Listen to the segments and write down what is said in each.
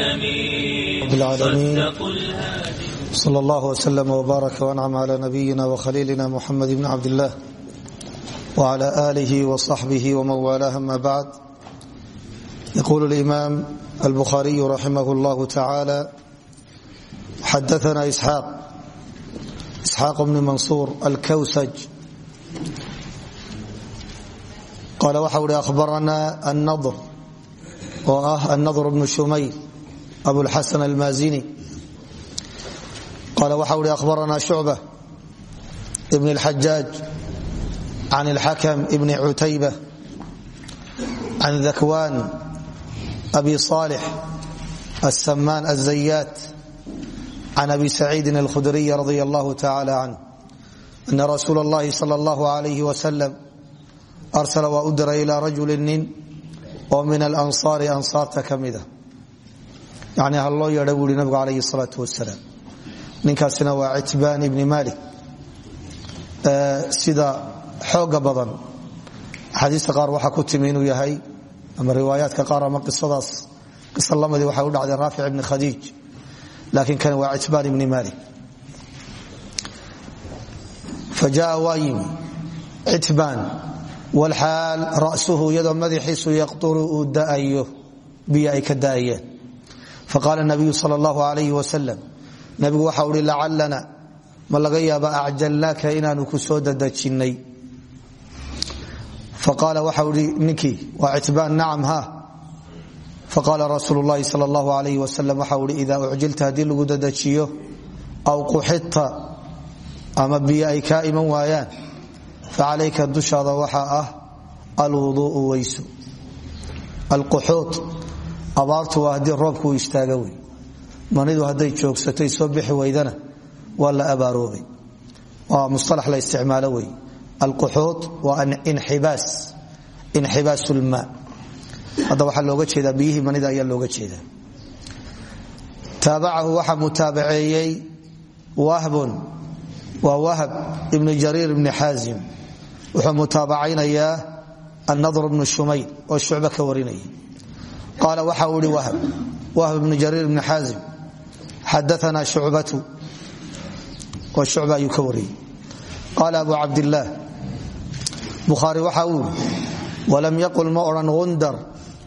رب العالمين صلى الله وسلم وبارك وانعم على نبينا وخليلنا محمد بن عبد الله وعلى آله وصحبه ومن والاه ما بعد يقول الإمام البخاري رحمه الله تعالى حدثنا إسحاق إسحاق بن منصور الكوسج قال waxau hi أخبرنا النضر oo ah النضر بن شmayl أبوالحسن المازني قال waxau hi أخبرنا شعبة بن الحجاج عن الحكم بن عتيبة عن ذكوان أبي صالح السمان الزيات عن أبي سعيد الخدري رضي الله تعالى عنه أن رسول الله صلى الله عليه وسلم arsala waa u diray ilaa rajuli nin oo min alansaari ansaarta ka mida yani ha loo yeedha buu ihi nabigu calayhi salaatu wasalaam ninkaasina waa citbaan ibni malik. Sida xooga badan axaadiista qaar waxaa ku timi inuu yahay ama riwaayaadka qaar ama qisadaas qisa lamidi waxay u dhacday raafic ibni khadiij laakiin kan waa citbaan ibni malik. Fa jaa waa yimi citbaan wlxaal rasuhu iyadoo madaxiisu yaqturu uu daayo biyo ay ka daayeen faqaala nabiyu sal allahu alayh wasalam nabigu waxa uhi lacalana ma laga yaaba acjalnaaka inaanu ku soo dadajinnay faqaala waxa i ninkii waa citbaan nacam ha faqaala rasuulu llahi sal allahu alayh wasalam waxa uhi idaa ucjilta haddii lagu dadajiyo aw quxidta ama biyo ay kaa iman waayaan facalayka dushaada waxaa ah alwuduuu weyso alquxuud abaartu waa haddii roobku istaaga wey manidu hadday joogsatay soo bixi weydana waa la abaaroobay waa musalax la isticmaalo wey alquxuud waa inxibaas inxibaas lmaa hadda waxaa looga jeedaa biyihii manida ayaa looga jeedaa. Taabacahu waxaa mutaabaceeyey wahbun waa wahb ibnu jariir ibni xaazim. Wuxuu mutaabacaynayaa annadr bnu shumayl oo shucbe ka warinaya qaala waxa uu ihi wahb ibnu jariir ibni xaazim xadaana shucbatu oo shucba ayuu ka wariyey qaala abu cabdillaah bukhaari waxa uu yidhi walam yaqul ma odhan gundar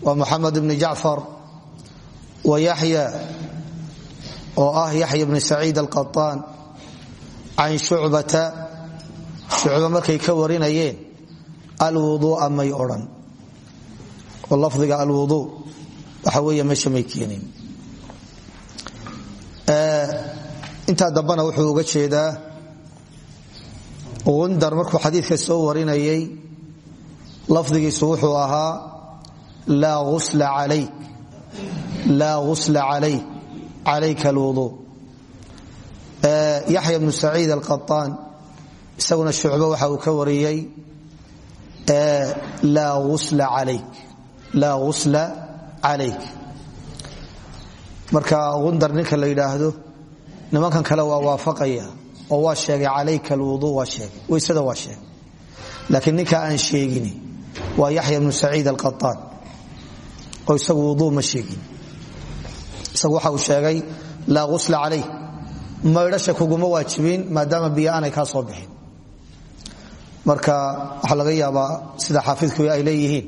waa muxamed ibni jacfar wa yaxya oo ah yaxya bni saciid alqaطaan can shucbata shucba markay ka warinayeen alwuduua may odhan oo lafdiga alwuduu intaa dambana wuxuu uga jeedaa gundar markuu xadiidka soo warinayay lafdigiisu wuxuu ahaa laa usla alayk laa ghusla calayk calayka alwuduu yaxya bnu saciid alqaطaan isaguna shucbe waxa uu ka wariyey laa usla marka gundar ninka la yidhaahdo nimankan kale waa waafaqaya oo waa sheegay calayka alwudu waa sheegay weysada waa sheegay. Laakiin ninka aan sheegin waa yaxya bnu saciid alqaطaan oo isagu wuduu ma sheegin. Isagu waxa uu sheegay laa usla calayk maydhasha kuguma waajibin maadaama biyo aanay kaa soo bixin. Marka waxaa laga yaabaa sida xaafidku ay leeyihiin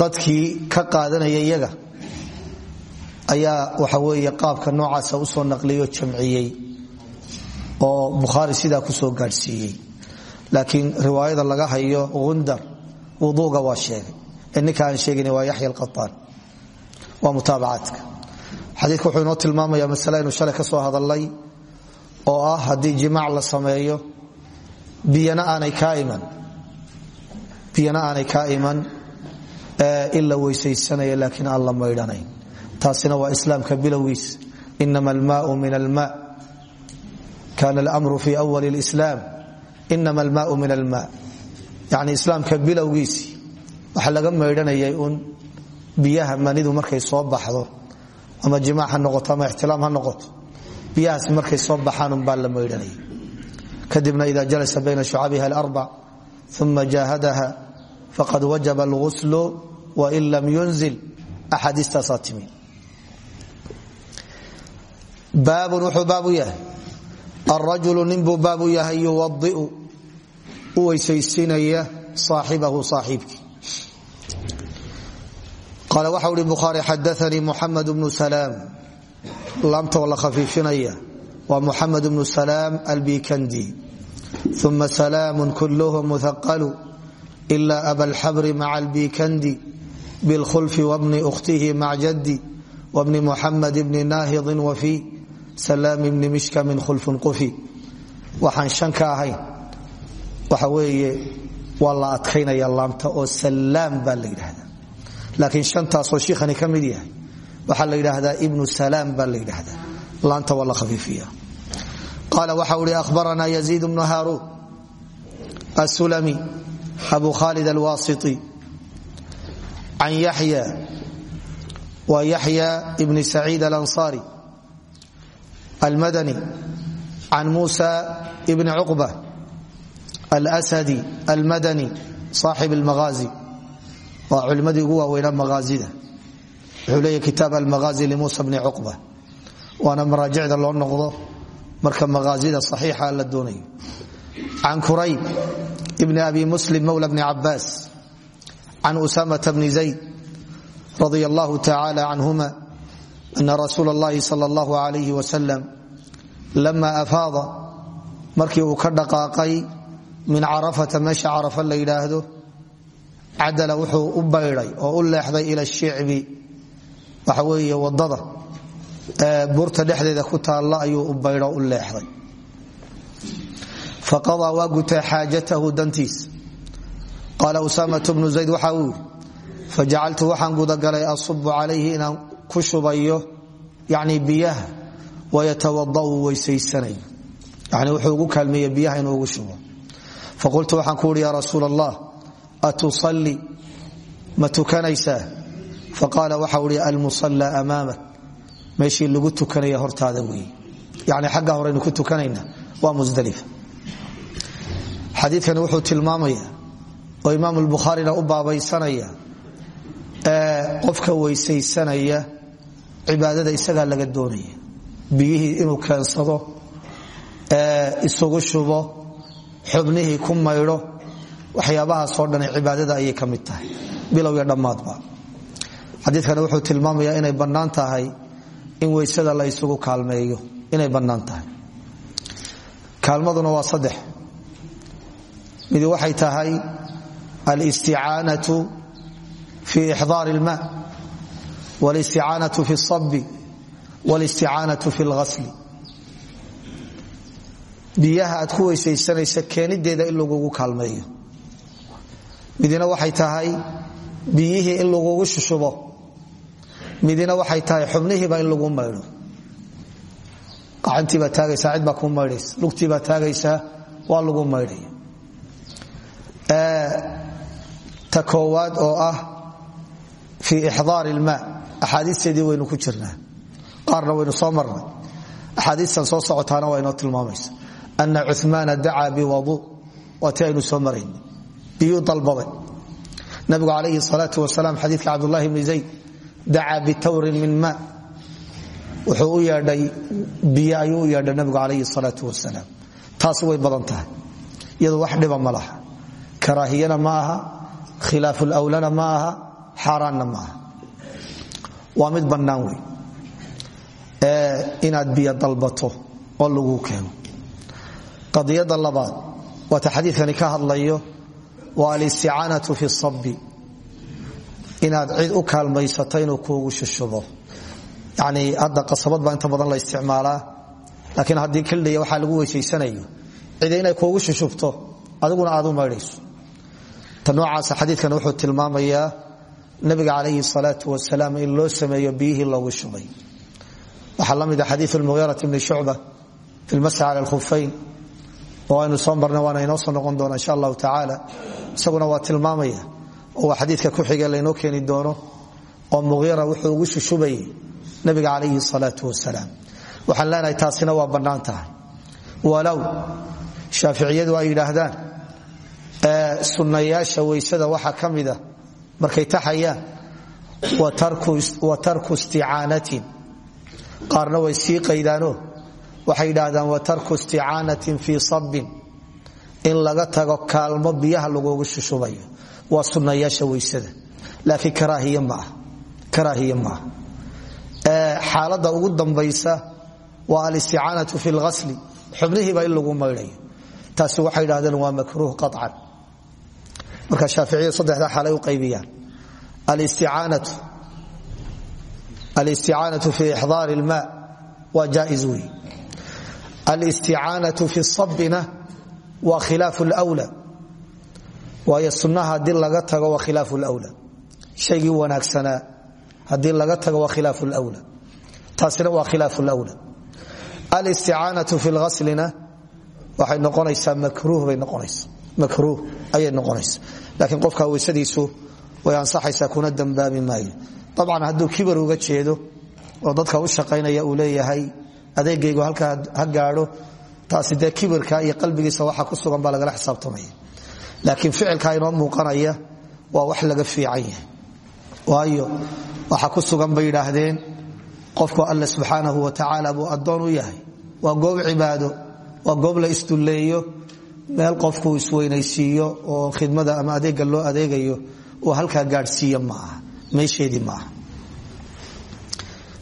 dadkii ka qaadanaya iyaga ayaa waxa weeye qaabka noocaasa u soo naqliyoo jamciyey oo bukhaari sidaa ku soo gaadhsiiyey. Laakiin riwaayada laga hayo gundar wuduuga waa sheegay. Ee aan sheegin waa yaxya alqataan waa mutaabacaadka xadiidku wuxuu inoo tilmaamaya masale aynu shalay ka soo hadalnay oo ah haddii jimaac la sameeyo biyana aanay kaa iman in la weysaysanaya laakiin aan la maydhanayn taasina waa islaamka bilowgiis. Inama almaau min alma kana almru fi wali اlislaam inama almaau min alma yani islaamka bilowgiisi waxa laga maydhanayay un biyaha manidu markay soo baxdo ama jimaac ha noqoto ama ixtilaam ha noqoto biyahaas markay soo baxaan un baa la maydhanaya kadibna ida jalasa bayna shucabiha alarbac uma jahadaha faqad wajaba alghuslu wain lam yunzil axaadiistaasaa timi. Baabun wuxuu baabu yahay. Alrajulu ninbuu baabu yahay yuwadiu u weysaysinaya saaxibahu saaxiibkii. Qaale waxa uhi bukhaari xadaanii muxamed bnu salaam. Laamtoo la khafiifinaya waa muxamed bnu salaam albikandi uma salaamu kulluhu muhaqalu ila abalxabri maca albikandi bilkhulfi wabni ukhtihi mac jaddi wbni muxamed bni naahidin wafi salaam bni mishkamin khulfun qufi waxaan shan ka ahayn waxa weeye waa la adkaynaya laamta oo salaam baa la yidhahdaa laakiin shantaasoo shiikhani ka mid yahay waxaa la yidhaahdaa ibnu salaam baa la yidhaahdaa laanta waa la khafiifiya qaala waxa uhi ahbaranaa yaziid bnu haaruun asulami abu khalid alwasiti can yaxya wa yaxya bni saciid alanصari almadani can musa bni cuqba alsadi almadani saaxib almagaazi waa culimmadii ugu waaweynaa maaazida wuxuu leeya kitaab almagaazi limuusa bni cuqba waana maraajicda loo noqdo marka maaazida saxiixa la doonayo can kurayb bni abi muslim mawla bni cabaas can usamata bni zayd radia allahu tacala canhuma ana rasuul اllahi sal اllahu alayh wasalam lama afaada markii uu ka dhaqaaqay min carafata meesha carafa la yidhaahdo cadala wuxuu u baydhay oo u leexday ila shicbi ku taalla ayuu u baydho u leexday faqadaa waa gutay xaajatahu dantiis qaala usaamatu bnu zayd waxa uu yidhi fajacaltu waxaan gudagalay asubu calayhi inaan ku shubayo yani biyaha wayatawadau weysaysanayo yani wuxuu ugu kaalmeeye biyaha inuu ugu shubo faqultu waxaan ku uhi ya rasuul allah atusali ma tukanaysaa faqaala waxa uhi almusala amaamak meeshii lagu tukanaya hortaada weeye yani xagga horeynu ku tukanayna waa musdalifa xadiikani wuxuu tilmaamaya oo imaam lbukhaarina u baabaysanaya qofka weysaysanaya cibaadada isagaa laga doonaya. Biyihii inuu keensado isugu shubo xubnihii ku maydho waxyaabahaasoo dhan cibaadada ayay ka mid tahay. Bilow iyo dhammaadba. Xadiikani wuxuu tilmaamayaa inay bannaan tahay in weysada la isugu kaalmeeyo. Inay bannaan tahay. Kaalmaduna waa saddex. Mid waxay tahay alisticaanatu fi ixdaar ilma walisticaanatu fi sabi walisticaanatu fi lghasli biyaha aad ku weysaysanaysa keenideeda in lagugu kaalmeeyo midina waxay tahay biyihii in lagugu shushubo midina waxay tahay xubnihiiba in lagu maydho gacantiibaa taagaysaa cid baa kuu maydhaysa lugtiibaa taagaysaa waa lagu maydhaya ta koowaad oo ah fii ixdaar ilma axaadiisteedii waynu ku jirnaa. Qaarna waynu soo marnay. Axaadiistan soo socotaana waa tilmaamaysa. Ana cumaana dacaa biwadu. Waa ti aynu soo marayn biyuu dalbaday nabigu calayhi salaau wasalaam xadiidka cabdulahi bni zayd dacaa bitawrin min ma wuxuu u yeedhay biyo ayuu u yeedhay nabigu calayhi salaau wasalaam. Taasi way badan tahay. Iyadu wax dhiba ma karaahiyana ma khilaafu lwlana ma aha xaaraanna ma aha. Waa mid bannaan wey inaad biyo dalbato oo lagu keeno. Qadiyada labaad waata xadiikani ka hadlayo waa alisticaanatu fi sabi inaad cid u kaalmaysato inuu kuugu shushubo yani hadda qasabad baa inta badan la isticmaalaa laakiin haddii kildhiya waxaa lagu adiguna aad u ta noocaasa xadiikan wuxuu tilmaamayaa nabiga calayhi salaau wasalaam in loo sameeyo biyihii loogu shubay waxaa la mida xadiiu lmuhiirati bni shucba fi lmasx cala lkhufayn oo aynu soo marna waana inoo soo noqon doona insha allahu tacaala. Isaguna waa tilmaamaya oo waa ku xige laynoo keeni doono oo muhiira wuxuu ugu shushubayay nabiga calayhi salaau wasalaam. Waxaan leenahay taasina waa bannaan tahay. Walow ay yidhaahdaan sunnayaasha weysada waxaa ka mida markay taxayaan wa tarku isticaanatin. Qaarna way sii qaydaano. Waxay yidhaahdaan wa tarku isticaanatin fii sabbin. In laga tago kaalmo biyaha lagugu shushubayo. Waa sunnayaasha weysada. Laakiin karaahiye maaha xaalada ugu dambaysa waa alisticaanatu fi lghasli xubnihiiba in lagu maydhayo. Taasi waxay idhahdeen waa makruuh qacan marka shaaficiyadu saddexdaa xaalay u qaybiyaan. Alisticaanatu fi ixdaar ilma waa jais wey alisticaanatu fi sabina waa khilaaf lwla waayo sunnaha haddii laga tago waa khilaaf lwla shaygii wanaagsanaa haddii laga tago waa khilaaf lwla taasina waa khilaaf lwla alisticaanatu fi lghaslina waxay noqonaysaa makruuh bay noqonaysa makruuh ayay noqonaysa. Laakiin qofka weysadiisu way ansaxaysaa kuna dambaabi maayo. Dabcan hadduu kibar uga jeedo oo dadka u shaqaynaya uu leeyahay adeegaygu halkaa ha gaadho taasi dee iyo qalbigiisa waxa ku sugan baa lagala xisaabtamaya. Laakiin ficilka inoo muuqanaya waa wax laga fiican yahay. Waayo waxa ku sugan bay yidhaahdeen qofku alle subxaanahu wa tacaala buu addoon u yahay. Waa goob cibaado waa goob la isdulleeyo meel qofku isweynaysiiyo oo khidmada ama adeega loo adeegayo uu halkaa gaadhsiiya ma aha meesheedii maaha.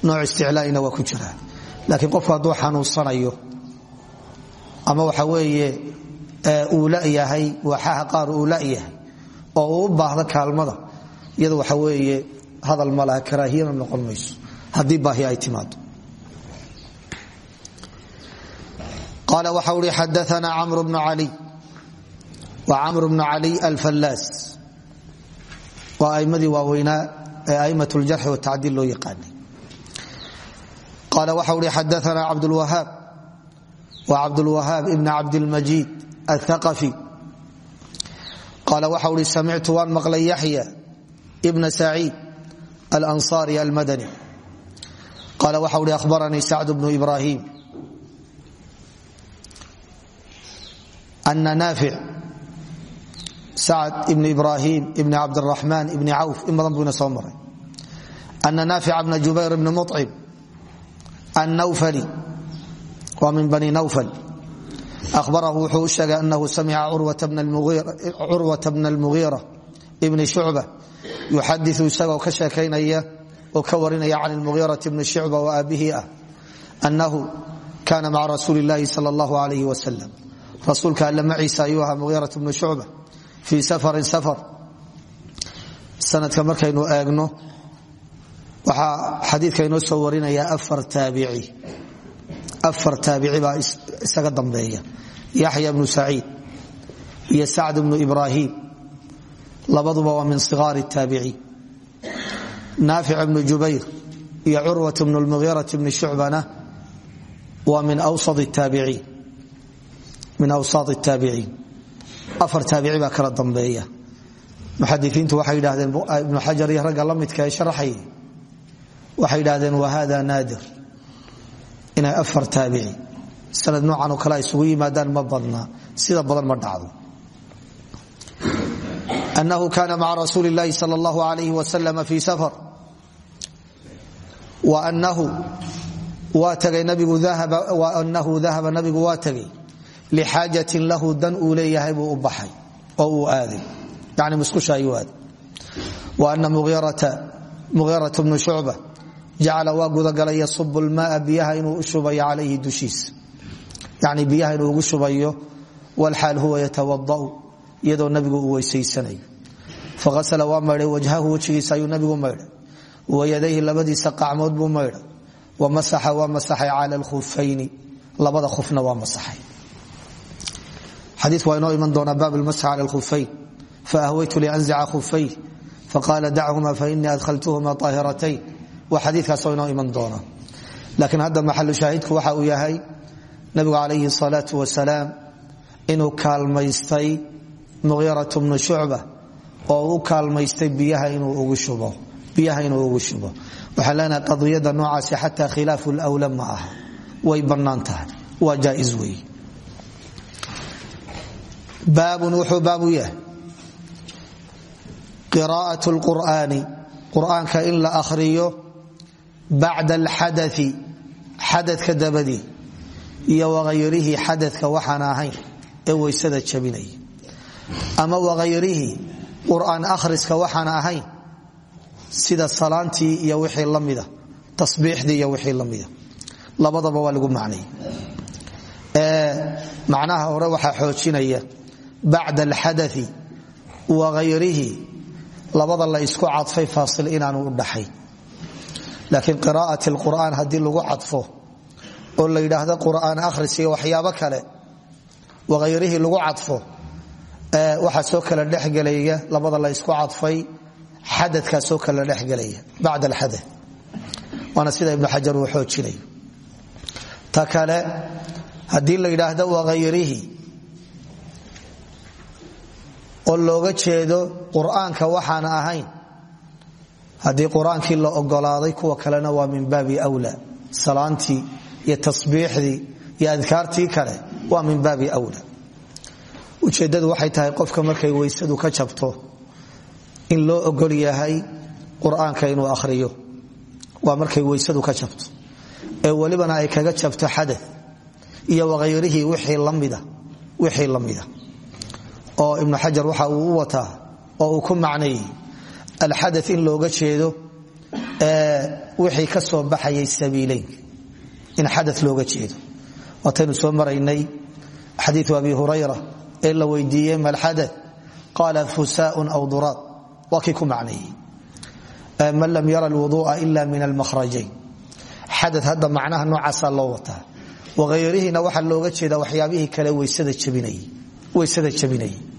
Nooc isticlaaina waa ku jira. Laakiin qofku hadduu xanuunsanayo ama waxa weeye uu layahay waxaha qaar uu layahay oo uu u baahdo kaalmada iyada waxa weeye hadal ma laha karaahiyana noqon mayso. Haddii baahi ay timaado qaala waxa uhi xadaana camr bnu cali wa camr bnu cali alfallaas waa aimmadii waaweynaa ee aimat ljarxi watacdiil loo yaqaanay qaala waxa uhi xadaana cabdulwahaab wa cabdulwahaab ibn cabdilmajiid athaqafi qaala waxa uhi samictu waan maqlay yaxya ibna saciid alanصari almadani qaala waxa uhi ahbaranii sacd bnu ibrahim ana naafic sacd ibn ibrahim ibn cabdiraxmaan ibni cawf in badan buu ina soo maray ana naafica bna jubayr bni mucim annawfali waa min bani nawfal ahbarahu wuxuu u sheegay anahu samica curwata bna almugiira ibni shucba yuxadiu isagoo ka sheekaynaya oo ka warinaya can lmugiirati bni shucba wa aabihi ah annahu kana maca rasuuli llahi sal allahu alayh wasalam rasuulka alle maciisa ayuu ahaa mugiirat bnu shucba fii safarin safar. Sanadka markaynu eegno waxaa xadiidka inoo soo warinaya afar taabici. Afar taabici baa isaga dambeeya. Yaxya bnu saciid iyo sacd bnu ibraahim. Labaduba waa min sigaari taabiciin naafic bnu jubayr iyo curwat bnu lmugiirati bni shucbana waa min awsad taabiciin min awsaat taabiciin afar taabici baa kala dambeeya. Muxadiiintu waxay yidhaahdeen ibnu xajar iyo ragga midka ee sharaxay. Waxay yidhaahdeen wa hada naadir. Inay afar taabici sanad noocan oo kale isugu yimaadaan ma badna. Sida badan ma dhacdo. Anahu kana maca rasuuli اllahi sal اllahu alayh fi safar. Anahu dahaba nabigu waa tegay lxaajatin lahu dan uu leeyahay buu u baxay oo uu aaday. yani musqusha ayuu aaday wa ana mugiiraة bnu shucba jacala waa gudagalay yasub lmaaa biyaha inuu u shubayo calayhi dushiisa yani biyaha inuu ugu shubayo wlxaal huwa yatawadau iyadoo nabigu uu weysaysanayo faasla waa maydhay wajhahu wejigiisa ayuu nabigu maydhay wayadayhi labadiisa qacmood buu xadiiku waa inoo iman doonaa baab lmasx cala lkhufayn faahwaytu lianzica khufay faqaala dachuma fainii adhaltuhuma aahiratayn waa xadiikaasoo inoo iman doona. Laakiin hadda maxalu shaahidku waxa uu yahay nabigu calayhi salaau wasalaam inuu kaalmaystay mugiirat bnu shucba oo u kaalmaystay biyaha inuu ugu shubo waxaan leenahay qadiyada noocaasi xataa khilaafu lwla ma aha. Way bannaan tahay. Waa jaais wey baabun wuxuu baabu yahay. Qiraa'at lqur'aani qur'aanka in la akhriyo bacda alxadai xadadka dabadii iyo wakayrihii xadadka waxaan ahayn ee weysada jabinaya ama wakayrihii qur'aan akhriska waxaan ahayn sida salaantii iyo wixii la mida tasbiixdii iyo wixii la mida. Labadaba waa lagu macnay. Macnaha hore bacda alxadai wakayrihi labada la isku cadfay faasil inaanu u dhaxayn laakiin qiraa'at lqur'aan haddii lagu cadfo oo la yidhaahdo qur'aan akhris iyo waxyaabo kale wakayrihii lagu cadfo waxaa soo kala dhexgelaya labada la ysku cadfay xadadkaa soo kala dhexgelaya bacd alxada waana sida ibnu xajar uu xoojinayo. Ta kale haddii la oo looga jeedo qur'aanka waxaan ahayn. Haddii qur'aankii la ogolaaday kuwa kalena waa min baabi wla salaantii iyo tasbiixdii iyo adkaartii kale waa min baabi wla ujeeddadu waxay tahay qofka markay weysadu ka jabto in loo ogol yahay qur'aanka inuu ahriyo waa markay weysadu ka jabto. Ee welibana ay kaga jabto xada iyo wakayrihii wixii lamida oo ibnu xajar waxa uu u wataa oo uu ku macneeyey alxada in looga jeedo wixii ka soo baxayay sabiileynka in xada looga jeedo. Waataynu soo maraynay xadiiu abi hurayra ee la weydiiyey malxada qaala fusaaun aw duraad. Waa kii man lam yara lwuduu'a ila min almahrajayn xada hadda macnaha noocaasaa loo wataa. Waayrihiina waxaa looga jeeda waxyaabihii kale weysada jabinayay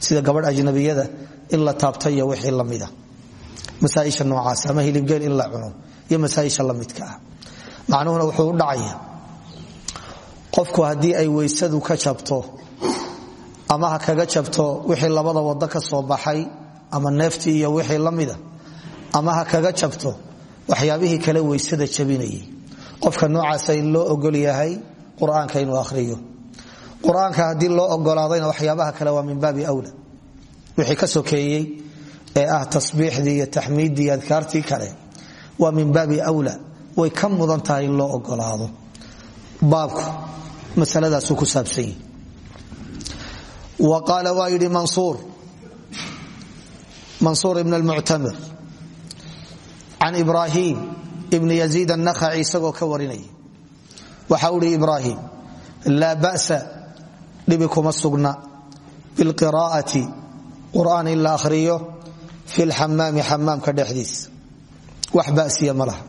sida gabadh ajnabiyada in la taabta iyo wixii lamida masaaisha noocaas ama hilibgeel in la cuno iyo masaaisha lamidka ah. Macnuhuna wuxuu u dhacaya qofku haddii ay weysadu ka jabto ama ha kaga jabto wixii labada wado ka soo baxay ama neeftii iyo wixii lamida ama ha kaga jabto waxyaabihii kale weysada jabinayay. Qofka noocaasa loo ogol yahay qur'aanka inuu ahriyo qur'aanka loo ogolaadayna waxyaabaha kale waa min baabi wla wixii ka sokeeyey ee ah tasbiixdii iyo taxmiiddii iyo adkaartii kale waa min baabi wla way ka mudan tahay loo ogolaado. Baabku masaladaasuu ku saabsan yihi wa qaala waa yidhi mansuur mansuur ibn almuctamir can ibraahim ibn yaziid annakhaci isagoo ka warinaya. Waxa uhi ibraahim laa ba'sa dhibi kuma sugna bilqiraa'ati qur'aan in la akhriyo fi lxamaami xamaamka dhexdiisa wax basiya ma laha.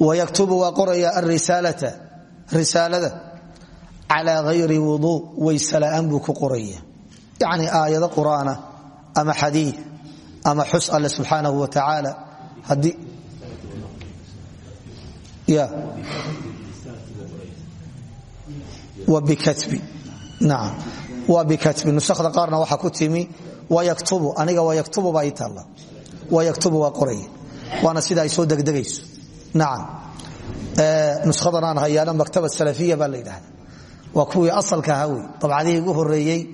Wayaktubu waa qoraya arisaalata risaalada calaa hayri wuduu waysela'aan buu ku qoraya. Yacni aayado qur'aana ama xadiid ama xus alle subxaanahu wa tacaala. Haddii ya wabikatbi nacam waa bikatbi nusakda qaarna waxaa ku timi wayaktubu aniga wayaktubu baa ii taalla. Wayaktubu waa qoraya. Waana sida ay soo degdegayso. Nacam nuskadan aan hayaana maktaba salafiya baa la yidhahda waa kuwii asalka ahaa wey dabcadihii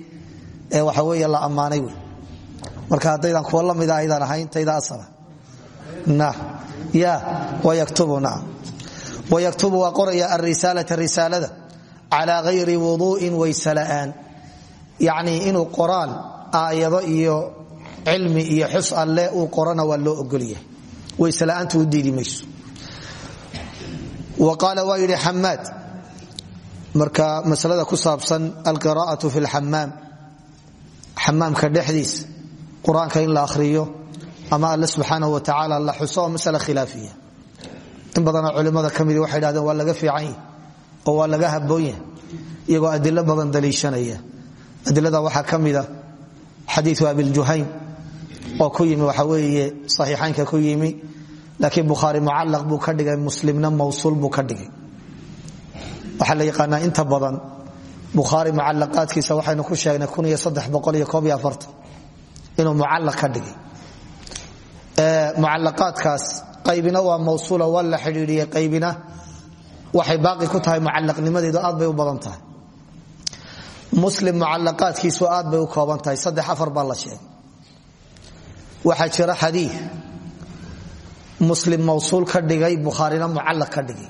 waxa weeye la ammaanay marka haddaydan kuwa la mida aydaan ahayn tayda asala na ya wayaktubu nacam wayaktubu waa qoraya arisaalata risaalada calaa hayri wuduu'in waysela'aan yacnii inuu qoraal aayado iyo cilmi iyo xus alle uu qorana waa loo ogolyahay. Waysela'aantu u diidi mayso. Wa qaala waa yidhi xamaad marka masalada ku saabsan alqiraa'atu fi lxamaam xamaamka dhexdiisa qur'aanka in la akhriyo ama alle subxaanahu wa tacaala la xuso oo masala khilaafiya. In oo waa laga haboon yahay iyagoo adilo badan daliishanaya. Adilada waxaa ka mida xadiiu abiljuhaym oo ku yimi waxa weeye saxiixaynka ku yimi laakiin bukhaari mucalaq buu ka dhigay muslimna mawsuul buu ka dhigay. Waxaa la yaqaanaa inta badan bukhaari mucalaqaadkiisa waxaynu ku sheegnay inuu mucalaq ka dhigay. Mucalaqaadkaas qaybina waa mawsuula waa la qaybina waxay baaqi ku tahay mucalaqnimadeedu aad bay u badan tahay. Muslim mucalaqaadkiisu aad bay u kooban tahay. Saddex afar baa la sheegay. Waxaa jira xadii muslim mawsuul ka dhigay bukhaarina mucallaq ka dhigay.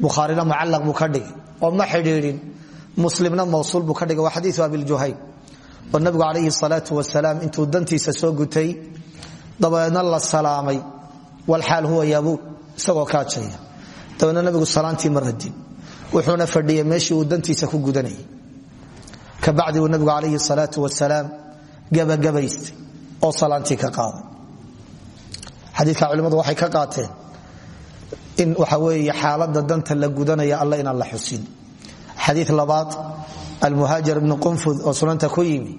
Bukhaarina mucallaq buu ka dhigay. Oo ma xidhiidhin muslimna mawsuul buu ka dhigay. Waa xadiiu abiljuhayb oo nabigu calayhi salaatu wasalaam intuu dantiisa soo gutay dabeedna la salaamay. Walxaal huwa yabuub isagoo kaajaya dabeedna nabigu salaantii ma radin. Wuxuuna fadhiyey meeshii uu dantiisa ku gudanayay. Kabacdi uu nabigu calayhi salaatu wasalaam gabagabaystay oo salaantii ka qaaday. Xadiika culimmadu waxay ka qaateen in waxa weeye xaalada danta la gudanaya alla inaan la xusin. Xadii labaad almuhaajir ibnu qunfud oo sunanta ku yimi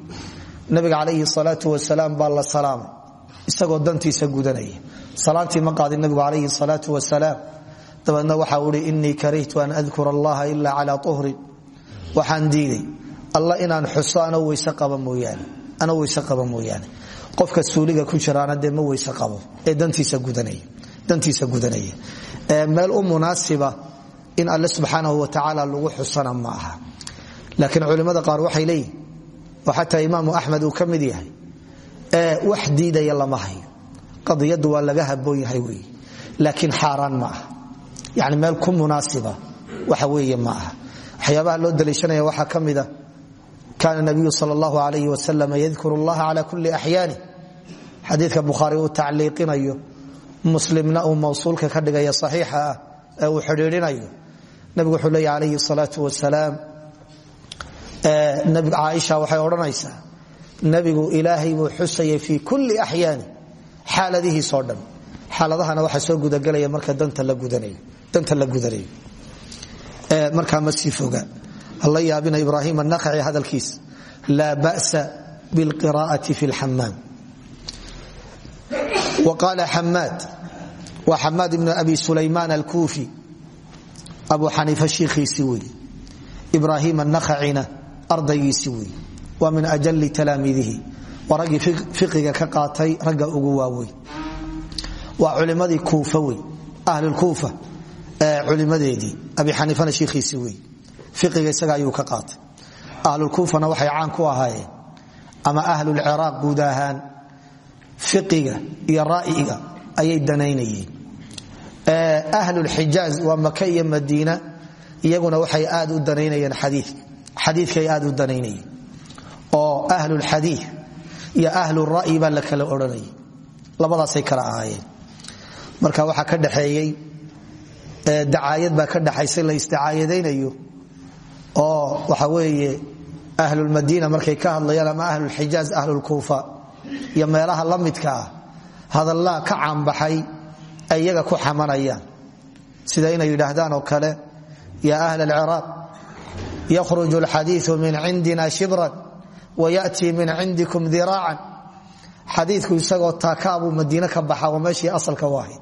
nabiga calayhi salaatu wasalaam baa la isagoo dantiisa gudanaya salaantii ma qaadin nabigu calayhi salaatu wasalaam dabeedna waxa ui inii karihtu an adkura allaha ila cala uhrin waxaan diiday alla inaan xuso ano weyse qaba mooyaane qofka suuliga ku jiraana dee ma qabo ee dantiisa gudanaya meel u munaasiba in alle subxaanahu watacaala lagu xusana ma aha. Laakiin culimmada qaar waxay leeyihiin oo xataa imaamu axmed uu ka mid yahay wax diidaya lama hayo. Qadiyadu waa laga haboon yahay wey laakiin ma aha yani meel ku munaasiba waxa weeye ma aha. Waxyaabaha loo daliishanaya waxaa ka mida kaana nabiyu sal allahu alayh wasalam yadkuru allaha cala kulli axyaani xadiidka bukhaari uu tacliiqinayo muslimna uu mawsuulka ka dhigaya saxiixa ah ee uu xidhiidhinayo. Nabigu wuxuu leeya alayhi salaau wasalaam caaisha waxay odhanaysaa nabigu ilaahay buu xusayay fii kulli axyaani xaaladihiisoo dhan xaaladahana waxaa soo gudagelaya marka danta la gudanayo markaa ma sii foga. Hala yaabina ibraahim anakhaci hadalkiis. Laa ba'sa bilqira'ati fi lxamaam wa qaala xamaad waa xamaad ibnu abi sulaymaan alkuufi abu xaniifa shiikhiisii wey ibraahim anakhacina ardaygiisii wey waa min ajali talaamiidihi waa raggii fiqiga ka qaatay ragga ugu waaweyn waa culimadii kuufa wey ahlulkuufa culimadeedii abi xaniifana shiikhiisii wey fiqiga isaga ayuu ka qaatay. Ahlulkuufana waxay caan ku ahaayeen. Ama ahlulciraaq guud ahaan fiqiga iyo ra'yiga ayay danaynayeen. Ahlulxijaaz waa maka iyo madiina iyaguna waxay aad u danaynayeen xadiika xadiikay aad u danaynayeen. Oo ahlulxadii iyo ahlura'yi baa la kala odhanayay. Labadaasay kala ahaayeen marka waxaa ka dhaxeeyey dacaayad baa ka dhaxaysay la isdacaayadaynayo oo waxa weeye ahlulmadiina markay ka hadlayaan ama ahlulxijaaz ahlulkuufa iyo meelaha la midka ah hadallaa ka caanbaxay ay ku xamanayaan. Sida inay yidhaahdaan oo kale ya ahl alciraaq yakhruju alxadiiu min cindina shibran wayatii min cindikum diraacan xadiiku isagoo taakaabuu madiine ka baxa waa meeshii asalka u ahayd.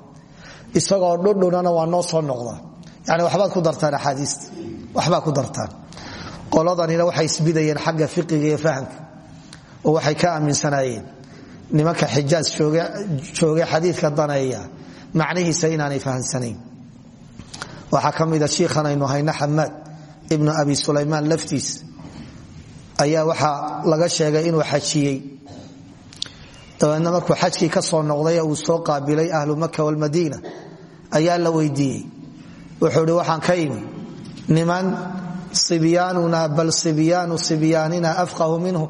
Isagoo dhudhunana waa noo soo noqdaa yani waxbaad ku dartaan axaadiista waxbaa ku dartaan. Qoladanina waxay isbidayeen xagga fiqiga iyo fahamka. Oo waxay ka aaminsanaayeen. Nimanka xijaaj jooge xadiidka daneeya. Macnihiisa inaanay fahamsanayn. Waxaa ka mida shiikhan aynu hayno xamaad abi sulaymaan laftiis. Ayaa waxaa laga sheegay inuu xajiyey dabeedna markuu xajkii ka soo noqday uu soo qaabilay ahlu maka walmadiina ayaa la weydiiyey. Wuxuu hi waxaan ka imi niman ibyaanuna bal ibyaanu ibyaanina afqahu minhu.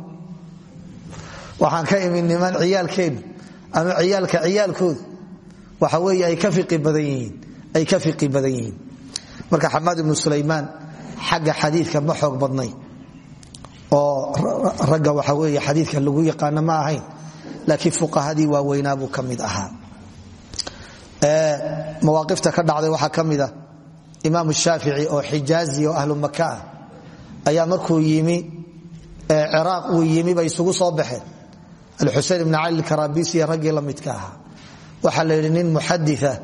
Waxaan ka imi niman ciyaalkeennu ama ciyaalka ciyaalkoodu waxa weeye ay ka fiqi badan yihiin. Marka xamaad ibnu sulaymaan xagga xadiidka ma xoog badnayn. Oo ragga waxa weeye xadiidka lagu yaqaano ma ahayn laakiin fuqahadii waaweynaa buu ka mid ahaa. Mawaaqifta ka dhacday waxaa ka mida imaam shaafici oo xijaazi oo ahlu maka ah. Ayaa markuu yimi ciraaq uu yimi bay isugu soo baxeen. Alxusein ibn cali karabisi iyo raggii la midka ahaa. Waxaa la yidhi nin muxadia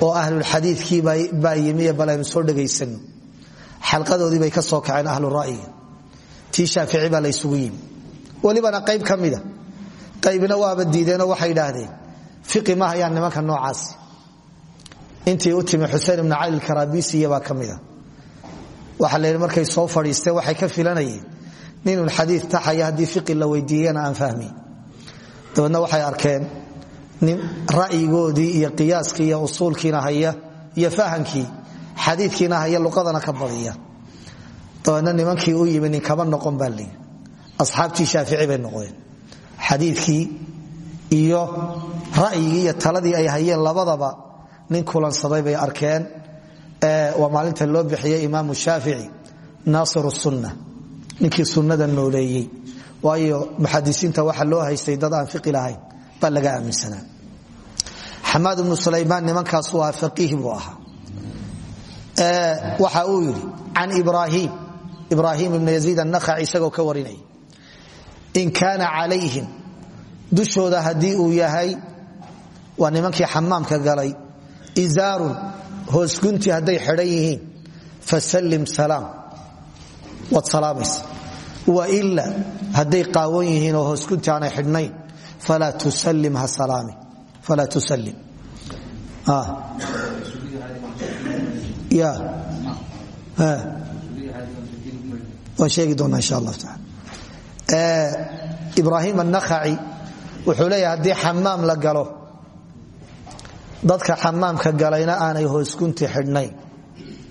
oo ahlulxadiikii baa yimi bal aynu soo dhegaysano xalqadoodii bay ka soo kaceen ahlu ra'yiga tii shaafici baa laysugu yimi. Welibana qayb ka qaybna waaba diideenoo waxay idhaahdeen fiqi ma hayaan nimanka noocaasi intii u timi xusein ibn cali karabisiyabaa ka mida waxaa la markay soo fadhiisteen waxay ka filanayeen. Ninun xadii taxaya haddii fiqi la weydiiyana aan fahmayn dabeedna waxay arkeen nin ra'yigoodii iyo qiyaaskii iyo usuulkiina haya iyo fahamkii xadiidkiina haya luqadana ka badiya. Dabeedna nimankii u yimi nin kama noqon baa layii asxaabtii bay noqdeen xadiidkii iyo ra'yigii iyo taladii ay hayeen labadaba nin kulansaday bay arkeen waa maalinta loo bixiyey imaamu shaafici naasir sunna ninkii sunnada nooleeyey. Waayo muxadisiinta waxa loo haystay dad aan fiqi lahayn baa laga aaminsanaa. Xamaad ibnu sulaymaan nimankaasu ahaa faqiih buu ahaa. Waxa uu yidhi can ibraahim ibraahim ibn yaziid annakhaci isagoo ka warinaya in kaana calayhim dushooda haddii uu yahay waa nimankii xamaamka galay. Izaarun hoosgunti hadday xidhan yihiin. Fasallim salaam. Waad salaamaysa. Waila hadday qaawan yihiin oo hoosgunti aanay xidhnayn falaa tusallim ha salaami. Falaa tusallim. Ya. Waan sheegi doonaa insha allah taala ibraahim annakhaci wuxuu leeyahay haddii xamaam la galo dadka xamaamka galayna aanay hoosgunti xidhnayn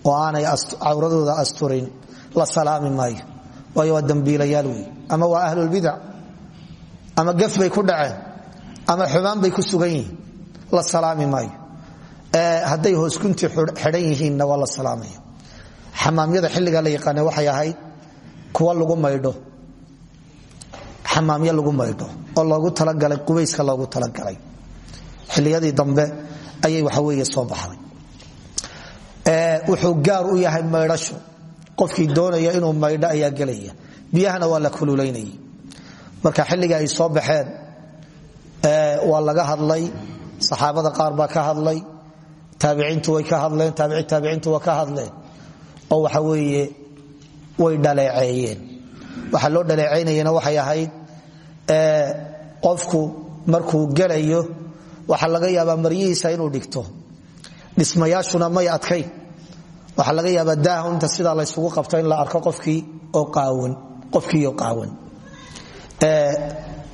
oo aanay cawradooda asturin la salaami maayo. Waayo waa dambiilayaal wey ama waa ahlulbidac ama gaf bay ku dhaceen? Ama xumaan bay ku sugan yihiin? La salaami maayo. Hadday hoosgunti xidhan yihiinna waa la salaamaya. Xamaamyada xilligaa la yaqaana waxay ahayd kuwa lagu maydho xamaamyo lagu maydho oo loogu talagalay qubayska loogu talagalay. Xilliyadii dambe ayay waxaweeye soo baxday. Wuxuu gaar u yahay maydhasho. Qofkii doonaya inuu maydho ayaa gelaya. Biyahana waa la kululaynayay. Marka xilliga ay soo baxeen waa laga hadlay. Saxaabada qaar baa ka hadlay. Taabiciintu way ka hadleen. Taabici taabiciintu waa ka hadleen. Oo waxa weeye way dhaleeceeyeen. Waxaa loo dhaleecaynayana waxay ahayd qofku markuu gelayo waxaa laga yaabaa maryihiisa inuu dhigto. Dhismayaashuna may adkayn. Waxaa laga yaabaa daahu inta sidaa laysugu qabto in la arko qofkii oo qaawan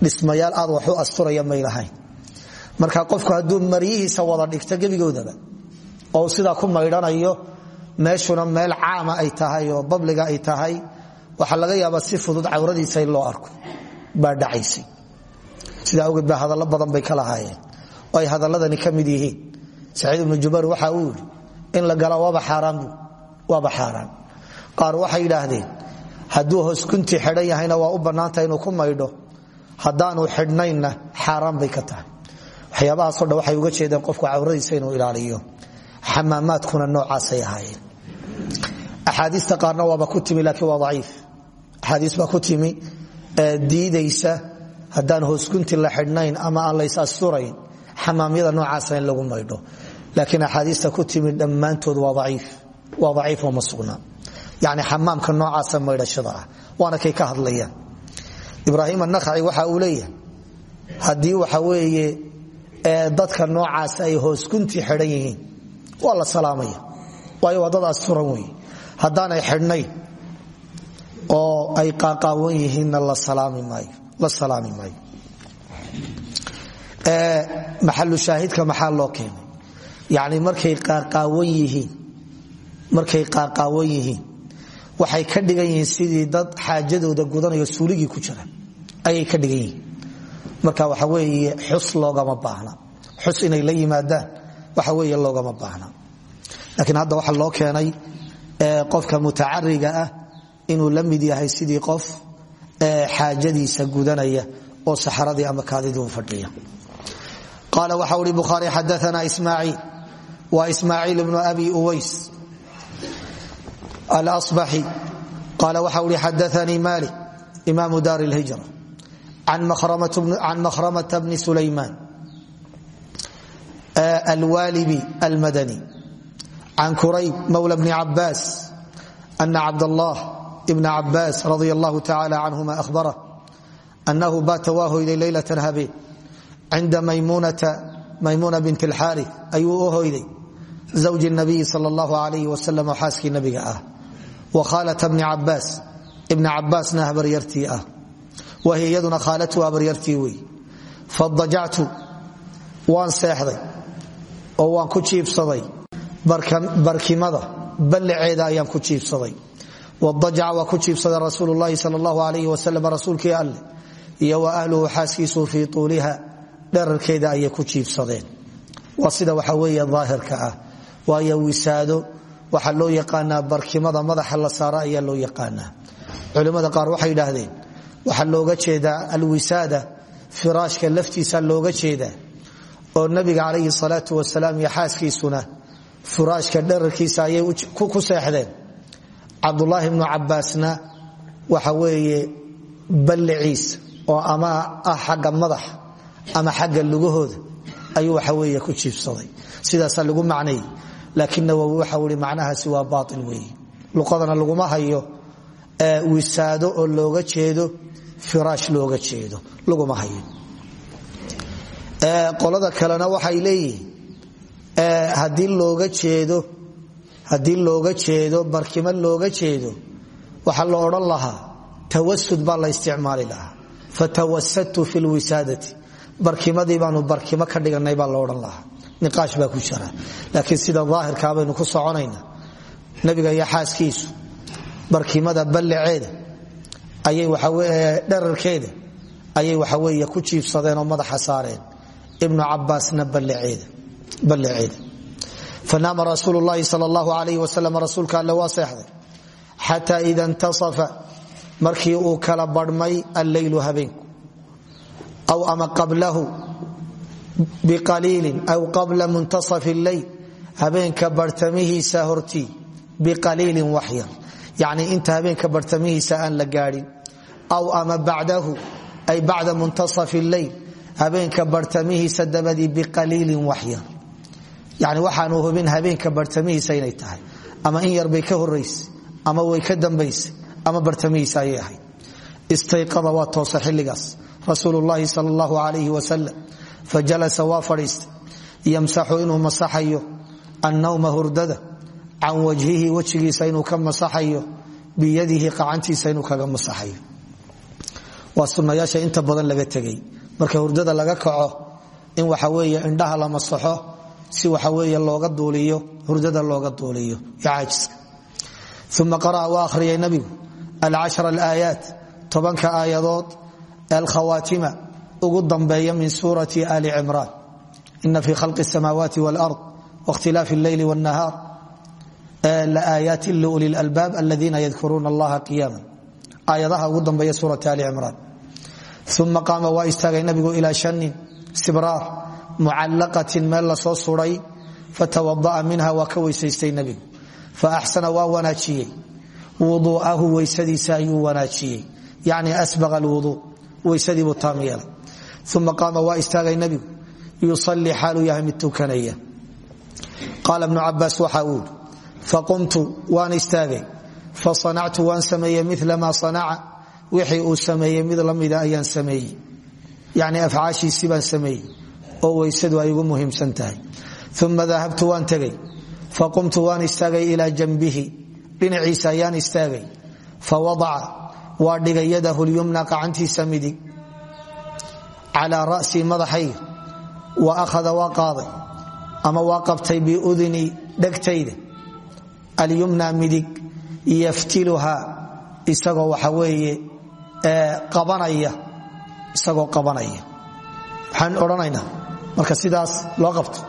dhismayaal aad wax asturaya may lahayn. Marka qofku hadduu maryihiisa wada dhigto gebigoodaba oo sidaa ku maydhanayo meeshuna meel caama ay tahay oo babliga ay tahay waxaa laga yaabaa si fudud cawradiisa loo arko baa dhacaysay. Sidaa awgeed baa hadallo badan bay ka lahaayeen. Oo ay hadalladani ka yihiin. Saciid ibnu jubayr waxa uu in la gala waaba xaaraan qaar waxay yidhaahdeen hadduu hoosgunti xidhan yahayna waa u bannaanta inuu ku maydho. Haddaanu xidhnaynna xaaraan bay ka tahay. Waxyaabahaasoo dhan waxay uga jeedeen qofku cawradiisa inuu ilaaliyo. Xamaamaadkuna noocaasay ahaayeen. Axaadiista qaarna waaba ku timi laakiin waa aciif axaadiis baa ku timi diidaysa haddaan hoosgunti la xidhnayn ama aan lays asturayn xamaamyada noocaasa in lagu maydho. Laakiin axaadiista ku timi dhammaantood waa aciif ma sugna. Yani xamaamka noocaasa maydhashada ah waana kay ka hadlayaan ibraahim annakhaci waxa uu leeyahay. Haddii waxa weeye dadka noocaas ay hoosgunti xidhan yihiin waa la salaamaya. Waayo waa dad asturan wey haddaanay xidhnayn oo ay qaaqaawan yihiinna la salaami maayo maxalu shaahidka maxaa loo keenay? Yani markay qaaqaawan yihiin waxay ka dhigan yihiin sidii dad xaajadooda gudanayo suuligii ku jira ayay ka dhigan marka waxa weeye xus loogama baahna. Xus inay la yimaadaan waxa weeye loogama baahna. Laakiin hadda waxaa loo keenay qofka mutacariga ah inuu la mid yahay sidii qof xaajadiisa gudanaya oo saxaradii ama kaadidii fadhiya. Qaala waxa uri bukhaari xadaana ismaaciil. Wa ismaaciil bnu abi uways alasbaxi. Qaala waxa uri xadaanii malik imaamu daar اlhijra can makhramata bni sulaymaan alwalibi almadani can kurayb mawla bni cabaas ana cabdallah bna cabaas radi allahu tacala canhuma ahbarah anahu baata waa hoyday leylatan habeen cinda maymuna bint اlxaari ayuu u hoyday zawji nabiyi sal اllahu alayh wasalam oo xaaskii nabiga ah. Wa khaalata bni cabaas ibna cabaasna habaryartii ah. Wahiy iyaduna khaalatu habaryartii wey fadajactu waan seexday oo waan ku jiibsaday. Barkimada ballaceeda ayaan ku jiibsaday wadajaca waa ku jiibsaday rasuulu llahi sal allahu alayh wasalam rasuulkii alleh iyo wa ahluhu xaaskiisu fii tuuliha dherarkeeda ayay ku jiibsadeen. Waa sida waxa weeye daahirka ah waayo wisaado waxaa loo yaqaanaa barkimada madaxa la saara ayaa loo yaqaanaa. Culimmada qaar waxay idhaahdeen waxaa looga jeedaa alwisaada firaashka laftiisa looga jeedaa oo nabiga calayhi salaatu cabdulaahi bnu cabaasna waxa weeye balliciisa oo ama ah xagga madaxa ama xagga lugahooda ayuu waxa weeye ku jiibsaday sidaasaa lagu macnayay laakiin nawowi waxa ui macnahaasi waa baail weeye. Luqadana laguma hayo wisaado oo looga jeedo firaash looga jeedo. Laguma hayo. Qolada kalena waxay leeyihiin haddii looga jeedo haddii looga jeedo barkimo looga jeedo waxaa la odhan lahaa tawasud baa la isticmaali lahaa. Fatawasadtu fi lwisaadati barkimadii baanu barkimo ka dhiganay baa la odhan lahaa. Niqaash baa ku jira. Laakiin sida daahirkaa baynu ku soconayna nabiga iyo xaaskiisu barkimada ballaceeda ayay dherarkeeda ayay waxaweeye ku jiibsadeen oo madaxa saareen. Ibnu cabaasna ballaceeda fanaama rasuul lahi sal lahu alayh wasalam rasuulka alle waa seexday xata ida intasafa markii uu kala barhmay alleylu habeenku aw ama qablahu biqaliilin aw qabla muntasaf lleyl habeenka bartamihiisa hortii biqaliilin waxyar yani inta habeenka bartamihiisa aan la gaadhin aw ama bacdahu ay bacda muntasaf lleyl habeenka yani waxaanu hubin habeenka bartamihiisa inay tahay. Ama in yarbay ka horaysa ama way ka dambaysa ama bartamihiisa ayay ahayd. Istayqada waa toosa xilligaas. Rasuul llahi sal allahu alayh wasalam fajalasa waa fadhiistay. Yamsaxu inuu masaxayo annawma hurdada can wajhihi wejigiisa inuu ka masaxayo biyadihi qacantiisa inuu kaga masaxayo. Waa sunayaasha inta badan laga tegay marka hurdada laga kaco in waxa weeye indhaha la masaxo si waxa weeye looga duuliyo hurdada looga duuliyo caajiska uma qara'a waa akhriyay nabigu alcashra alaayaat tobanka aayadood alkhawaatima ugu dambeeya min suurati ali cimraan ina fi khalqi الsamaawaati wاlard waاkhtilaafi اlleyli wاnnahaar laaayaati liuli lalbaab aladiina yadkuruuna allaha qiyama aayadaha ugu dambeeya suurati ali cimraan uma qaama waa istaagay nabigu ilaa shanin sibraar mucallaqatin meel la soo suray fatawada'a minha waa ka weysaystay nebigu. Faaxsana waa wanaajiyey. Wuduu'ahu weysadiisa ayuu wanaajiyey. Yani asbaqa alwuduu weysadiibuu taam yeelay. Uma qaama waa istaagay nebigu. Yusalii xaaluu yahay mid tukanaya. Qaala bnu cabaas waxa uu yidhi faqumtu waan istaagay. Fasanactu waan sameeyey mila maa sanaca. Wixii uu sameeyey mid lamida ayaan sameeyey. Yani afcaashiisii baan sameeyey oo weysadu ay ugu muhiimsan tahay. Uma dahabtu waan tegey faqumtu waan istaagay ilaa janbihi dhinaciisa ayaan istaagay. Fawadaca waa dhigay yadahu lyumna qacantiisa midig calaa rasii madaxayga wa akhada waa qaaday. Ama waa qabtay biudni dhegtayda. Alyumna midig yaftiluha isagoo waxa weeye qabanaya. Isagoo qabanaya. Waxaan odhanaynaa marka sidaas loo qabto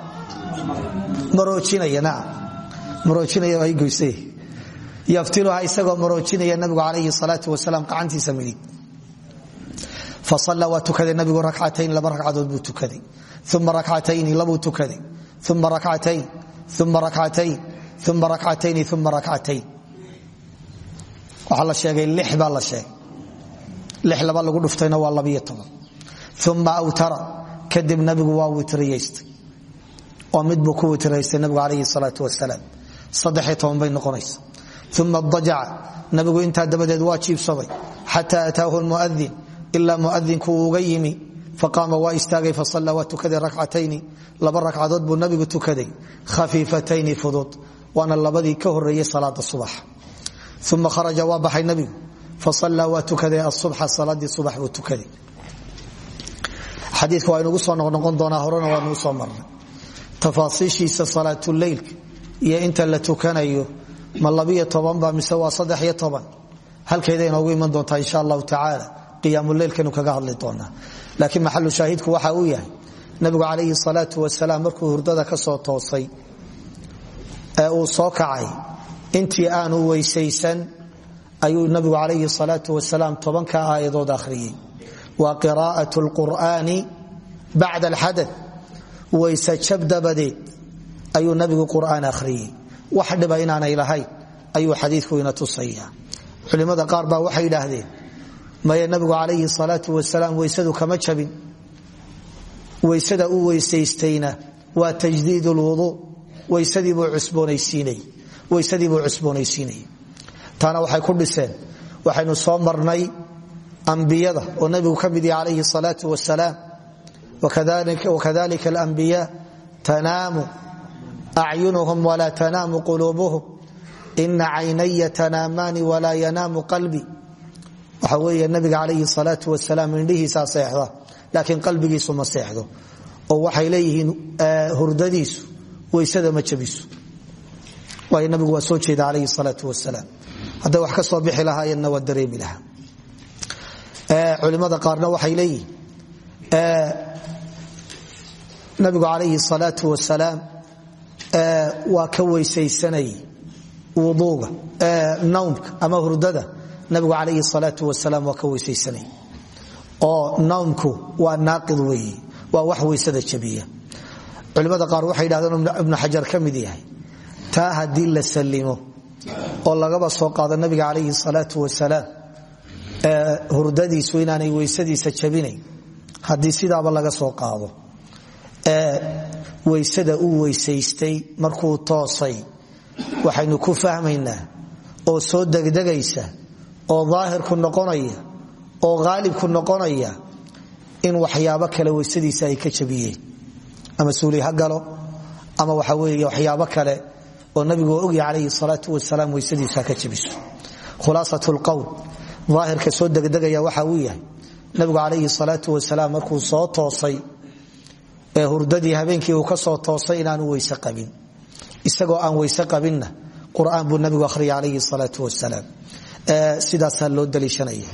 yaftiluha isagoo maroojinaya nabigu calayhi salaatu wasalaam qacantiisa midig fasalla waa tukaday nabigu rakcatayn laba ragcadood buu tukaday uma rakcatayni labuu tukaday uma rakcatayn uma rakcatayn uma rakcatayni uma rakcatayn waxaa la sheegay lix baa la sheegay. Lix laba lagu dhuftayna waa labiyo toban. Awtara kadib nabigu waa witriyaystay oo mid buu ku witraystay nabigu calayhi salaatu wasalaam saddexiyo toban bay noqonaysa uma dajaca. Nabigu intaa dabadeed waa jiibsaday xata ataahu lmuadin ilaa muadinku uu uga yimi. Faqaama waa istaagay fasalla waa tukaday rakcatayni. Laba ragcadood buu nabigu tukaday. Khafiifatayni fudud waana labadii ka horeeyey salaada subax. Uma kharaja waa baxay nabigu. Fasallaa waa tukaday asubxa salaadii subax buu tukaday xadiika waa inugu soo noqnoqon doonaa horena waa nugu soo marnay. Tafaasiishiisa salaatuleylka iyo inta la tukanayo ma labiyo tobanba mise waa saddex iyo toban? Halkeeda inoogu iman doontaa insha allahu tacaala qiyaamuleylkanu kaga hadli doonaa. Laakiin maxalu shaahidku waxa uu yahay nabigu calayhi salaatu wasalaam markuu hurdada ka soo toosay ee uu soo kacay intii aanu weysaysan ayuu nabigu calayhi salaatu wasalaam tobanka aayadood akhriyey waa qiraa'at lqur'aani bacda alxada wayse jab dabadeed ayuu nabigu qur'aan akhriyey. Wax dhiba inaanay lahayn ayuu xadiidku ina tusaya culimmada qaar baa waxay yidhaahdeen maya nabigu calayhi salaatu wasalaam weysadu kama jabin? Weysada u weysaystayna waa tajdiid lwuduu weysadiibuu cusboonaysiinay taana waxay ku dhiseen ambiyada oo nabigu ka mid yahi calayhi salaatu wasalaam. Wakadalika alambiya tanaamu acyunuhum walaa tanaamu quluubuhum ina caynaya tanaamaani walaa yanaamu qalbi. Waxa weeye nabiga calayhi salaatu wasalaam indhihiisaa seexda laakiin qalbigiisu ma seexdo. Oo waxay leeyihiin hurdadiisu weysada ma jabiso waayo nabigu waa jeeda calayhi salaatu wasalaam. Hadday wax ka soo bixi lahaayeenna waa dareemi culimada qaarna waxay leeyihiin. Nabigu calayhi salaatu wasalaam waa ka weysaysanay wuduuga nawmka ama hurdada. Nabigu calayhi salaatu wasalaam waa ka weysaysanay. Oo nawmku waa naaqid weeye waa wax weysada jabiya. Culimada qaar waxay yidhahdeen ibnu xajar ka yahay taa haddii la sallimo oo lagaba soo qaado nabiga calayhi salaatu wasalaam hurdadiisu inaanay weysadiisa jabinayn. Haddii sidaaba laga soo qaado weysada uu weysaystay markuu toosay waxaynu ku fahmaynaa oo soo degdegaysa oo daahirku noqonaya oo haalibku noqonaya in waxyaabo kale weysadiisa ay ka jabiyeen. Ama suuli ha galo ama waxa weeye waxyaabo kale oo nabigu ogya calayhi salaatu wasalaam weysadiisa ka jabiso. Khulaasat lqowl daahirka soo degdegaya waxa uu yahay. Nabigu calayhi salaatu wasalaam markuu soo toosay ee hurdadii habeenkii uu ka soo toosay inaanu weyse qabin. Isagoo aan weyse qabinna qur'aan buu nabigu ahriyay calayhi salaatu wasalaam sidaasaa loo daliishanaya.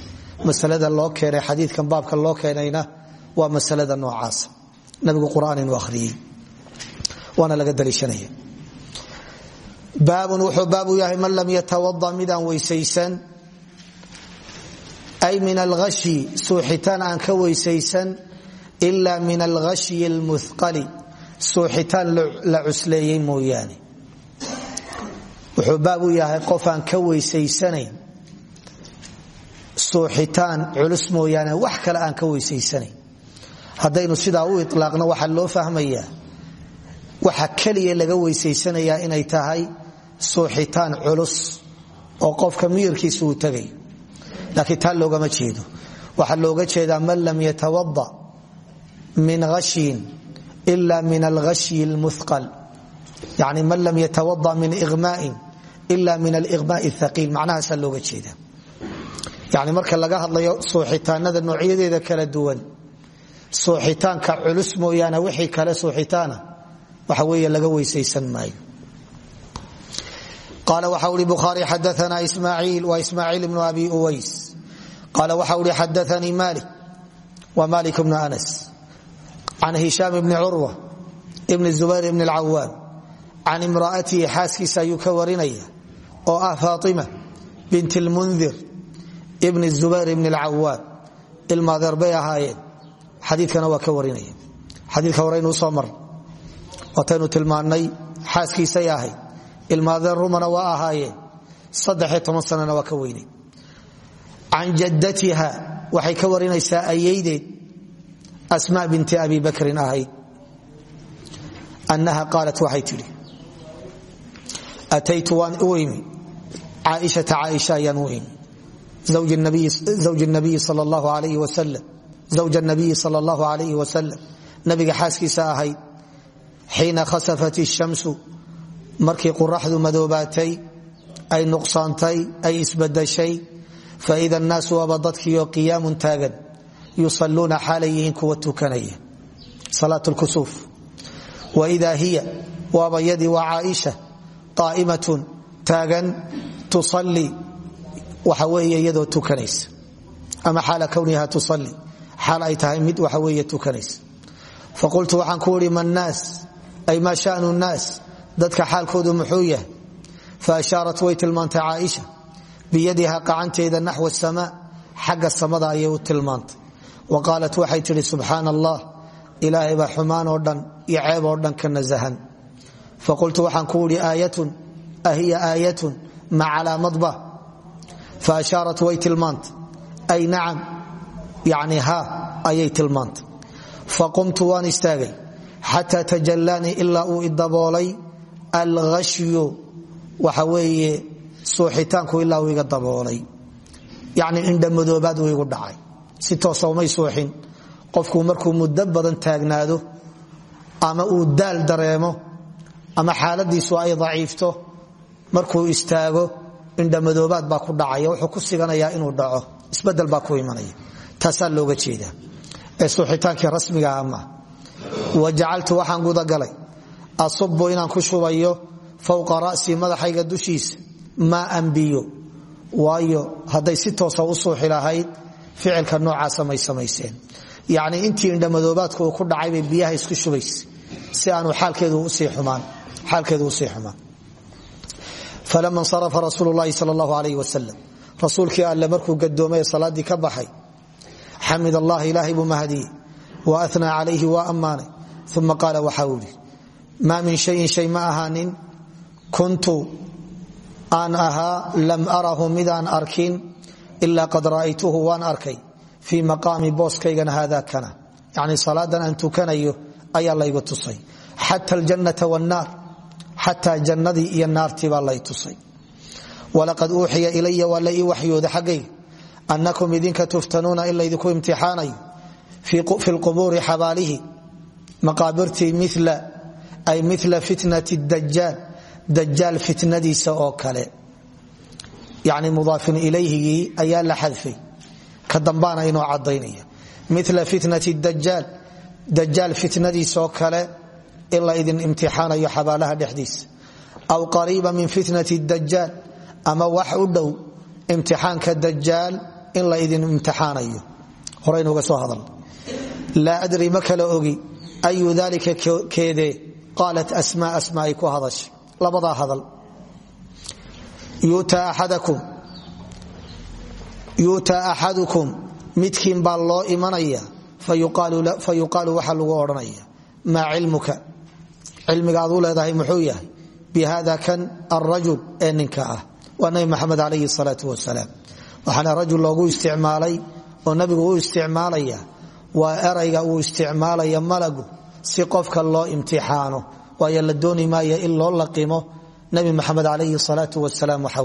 Masalada loo keenay xadiidkan baabka loo keenayna waa masalada noocaasa nabigu qur'aan inuu akhriyey waana laga daliishanaya. Baabun wuxuu baabu ay min alhashi suuxitaan aan ka weysaysan ila min alghashyi lmuhqali suuxitaan la cusleeyey mooyaane. Wuxuu baab u yahay qof aan ka weysaysanayn suuxitaan culus mooyaane wax kale aan ka weysaysanayn. Haddaynu sidaa u ilaaqno waxaa loo fahmayaa waxa keliya laga weysaysanayaa laakiin taa loogama jeedo. Waxaa looga jeedaa man lam yatawada min hashyin ila min alghashyi lmuhqal yani man lam yatawada min imaa'in ila min aliqmaai thaqiil macnahaasaa looga jeeda yani marka laga hadlayo suuxitaanada noocyadeeda kala duwan suuxitaanka culus mooyaane wixii kale suuxitaana waxa weeye laga weysaysan maayo qaala waxa uri bukhaari xadaana ismaaciil waa ismaaciil ibnu abi uways. Qaala waxa uri xadaanii malik wa malik bnu anas. Can hishaam bni curwa ibni zubayr ibni alcawaam can imraatihi xaaskiisa ayuu ka warinaya oo ah faaima bint lmundir ibni zubayr ibni alcawaam ilmaadeer bay ahaayeen. Xadiikana waa ilmaadeer rumana waa ahaayeen sanana waa ka weynay can jaddatiha waxay ka warinaysaa ayaydeed asma binti abi bakrin ahayd. Annaha qaalat waxay tidhi ataytu waan u imi caaishata caaisha ayaan u imi zawj nabiyi sal allahu alayh wasalam nabiga xaaskiisa ahayd xiina khasafat ishamsu markii quraxdu madoobaatay ay nuqsaantay ay isbadashay faida annaasu waaba dadkiioo qiyaamun taagan yusaluuna xaalay yihiin kuwa tukanaya. Salaat lkusuuf waidaa hiya waaba yadii waa caaisha aa'imatun taagan tusalli waxa weeye iyadoo tukanaysa. Ama xaala kowniha tusalli xaal ay tahay mid waxa weeye tukanaysa. Faqultu waxaan ku idhi ma naas? Ay maa shanu nnaas dadka xaalkoodu muxuu yahay. Fa ashaarat way tilmaantay caaisha biyadiha qacanteeda naxw samaa xagga samada ayay u tilmaantay. Wa qaalat waxay tidhi subxaana allah ilaahay baa oo dhan iyo ceeb oo dhan ka nasahan. Faqultu waxaan ku idhi aayatun ahiya aayatun ma calaamadba fa ashaarat way tilmaantay ay nacam yani ha ayay tilmaantay. Faqumtu waan istaagay xataa tajalaanii ilaa uu idaboolay alashyu waxa weeye suuxitaanku ilaa uu iga daboolay. Yani indhamadoobaad uu igu dhacay. Si toosa umay suuxin qofku markuu muddo badan taagnaado ama uu daal dareemo ama xaaladiisu ay daciifto markuu istaago indhamadoobaad baa ku dhacaya. Wuxuu ku siganayaa inuu dhaco. Isbedel baa ku imanaya. Taasaa looga jeeda ee suuxitaankii rasmigaah ma. Wa jacaltu waxaan gudagalay asubu inaan ku shubayo fowqa ra'sii madaxayga dushiisa maa an biyo waayo hadday si toosa u suuxi lahayd ficilka noocaasa may samayseen. Yacnii intii indhamadoobaadku uu ku dhacay bay biyaha isku shubaysa si aanu xaalkeedu u sii xumaan falama nsarafa rasuulu llahi sal allahu alayh wasalam rasuulkii alle markuu gadoomay salaadii ka baxay xamid allahi ilaahay buu wa anaa calayhi waa ammaanay. Uma qaala waxa uu maa min shayin shay ma ahaanin. Kuntu aan ahaa lam arahu midaan arkin ilaa qad ra'aytuhu waan arkay. Fii maqaami booskaygan haada kana. Yani salaadan aan tukanayo ayaa laygu tusay. Xata aljannata wnaar xataa jannadii iyo naartii baa lay tusay. Walaqad uuxiya ilaya waa la ii waxyooda xaggayga annakum idinka tuftanuuna in laydinku imtixaanayo fi lqubuuri xabaalihi. Maqaabirtii mila ay mila fitnati dajaal dajaal fitnadiisa oo kale. Yani mudaafin ilayhigii ayaa la xadfay. Ka dambaana inoo cadaynaya mila fitnati dajaal dajaal fitnadiisaoo kale in la idin imtixaanayo xabaalaha dhexdiisa. Aw qariiba min fitnati dajaal ama wax u dhow imtixaanka dajaal in la idin imtixaanayo. Horaynuga soo hadal laa adri ma ogi. Ayu dalika keedee qaalat asma asma ay ku hadashay labadaa hadal yuutaa axadukum midkiin baa loo imanaya fa yuqaalu waxa lagu odhanaya maa cilmuka cilmiga aduu leedahay muxuu yahay bi hada kan arajul ee ah waa nabi maxamed alayhi salaau wasalaam waxaana rajul loogu isticmaalay oo nabigu u isticmaalaya waa erayga uu isticmaalaya malagu si qofka loo imtixaano waayo la dooni maayo in loo laqimo nabi maxamed alayhi salaau wasalaam waxa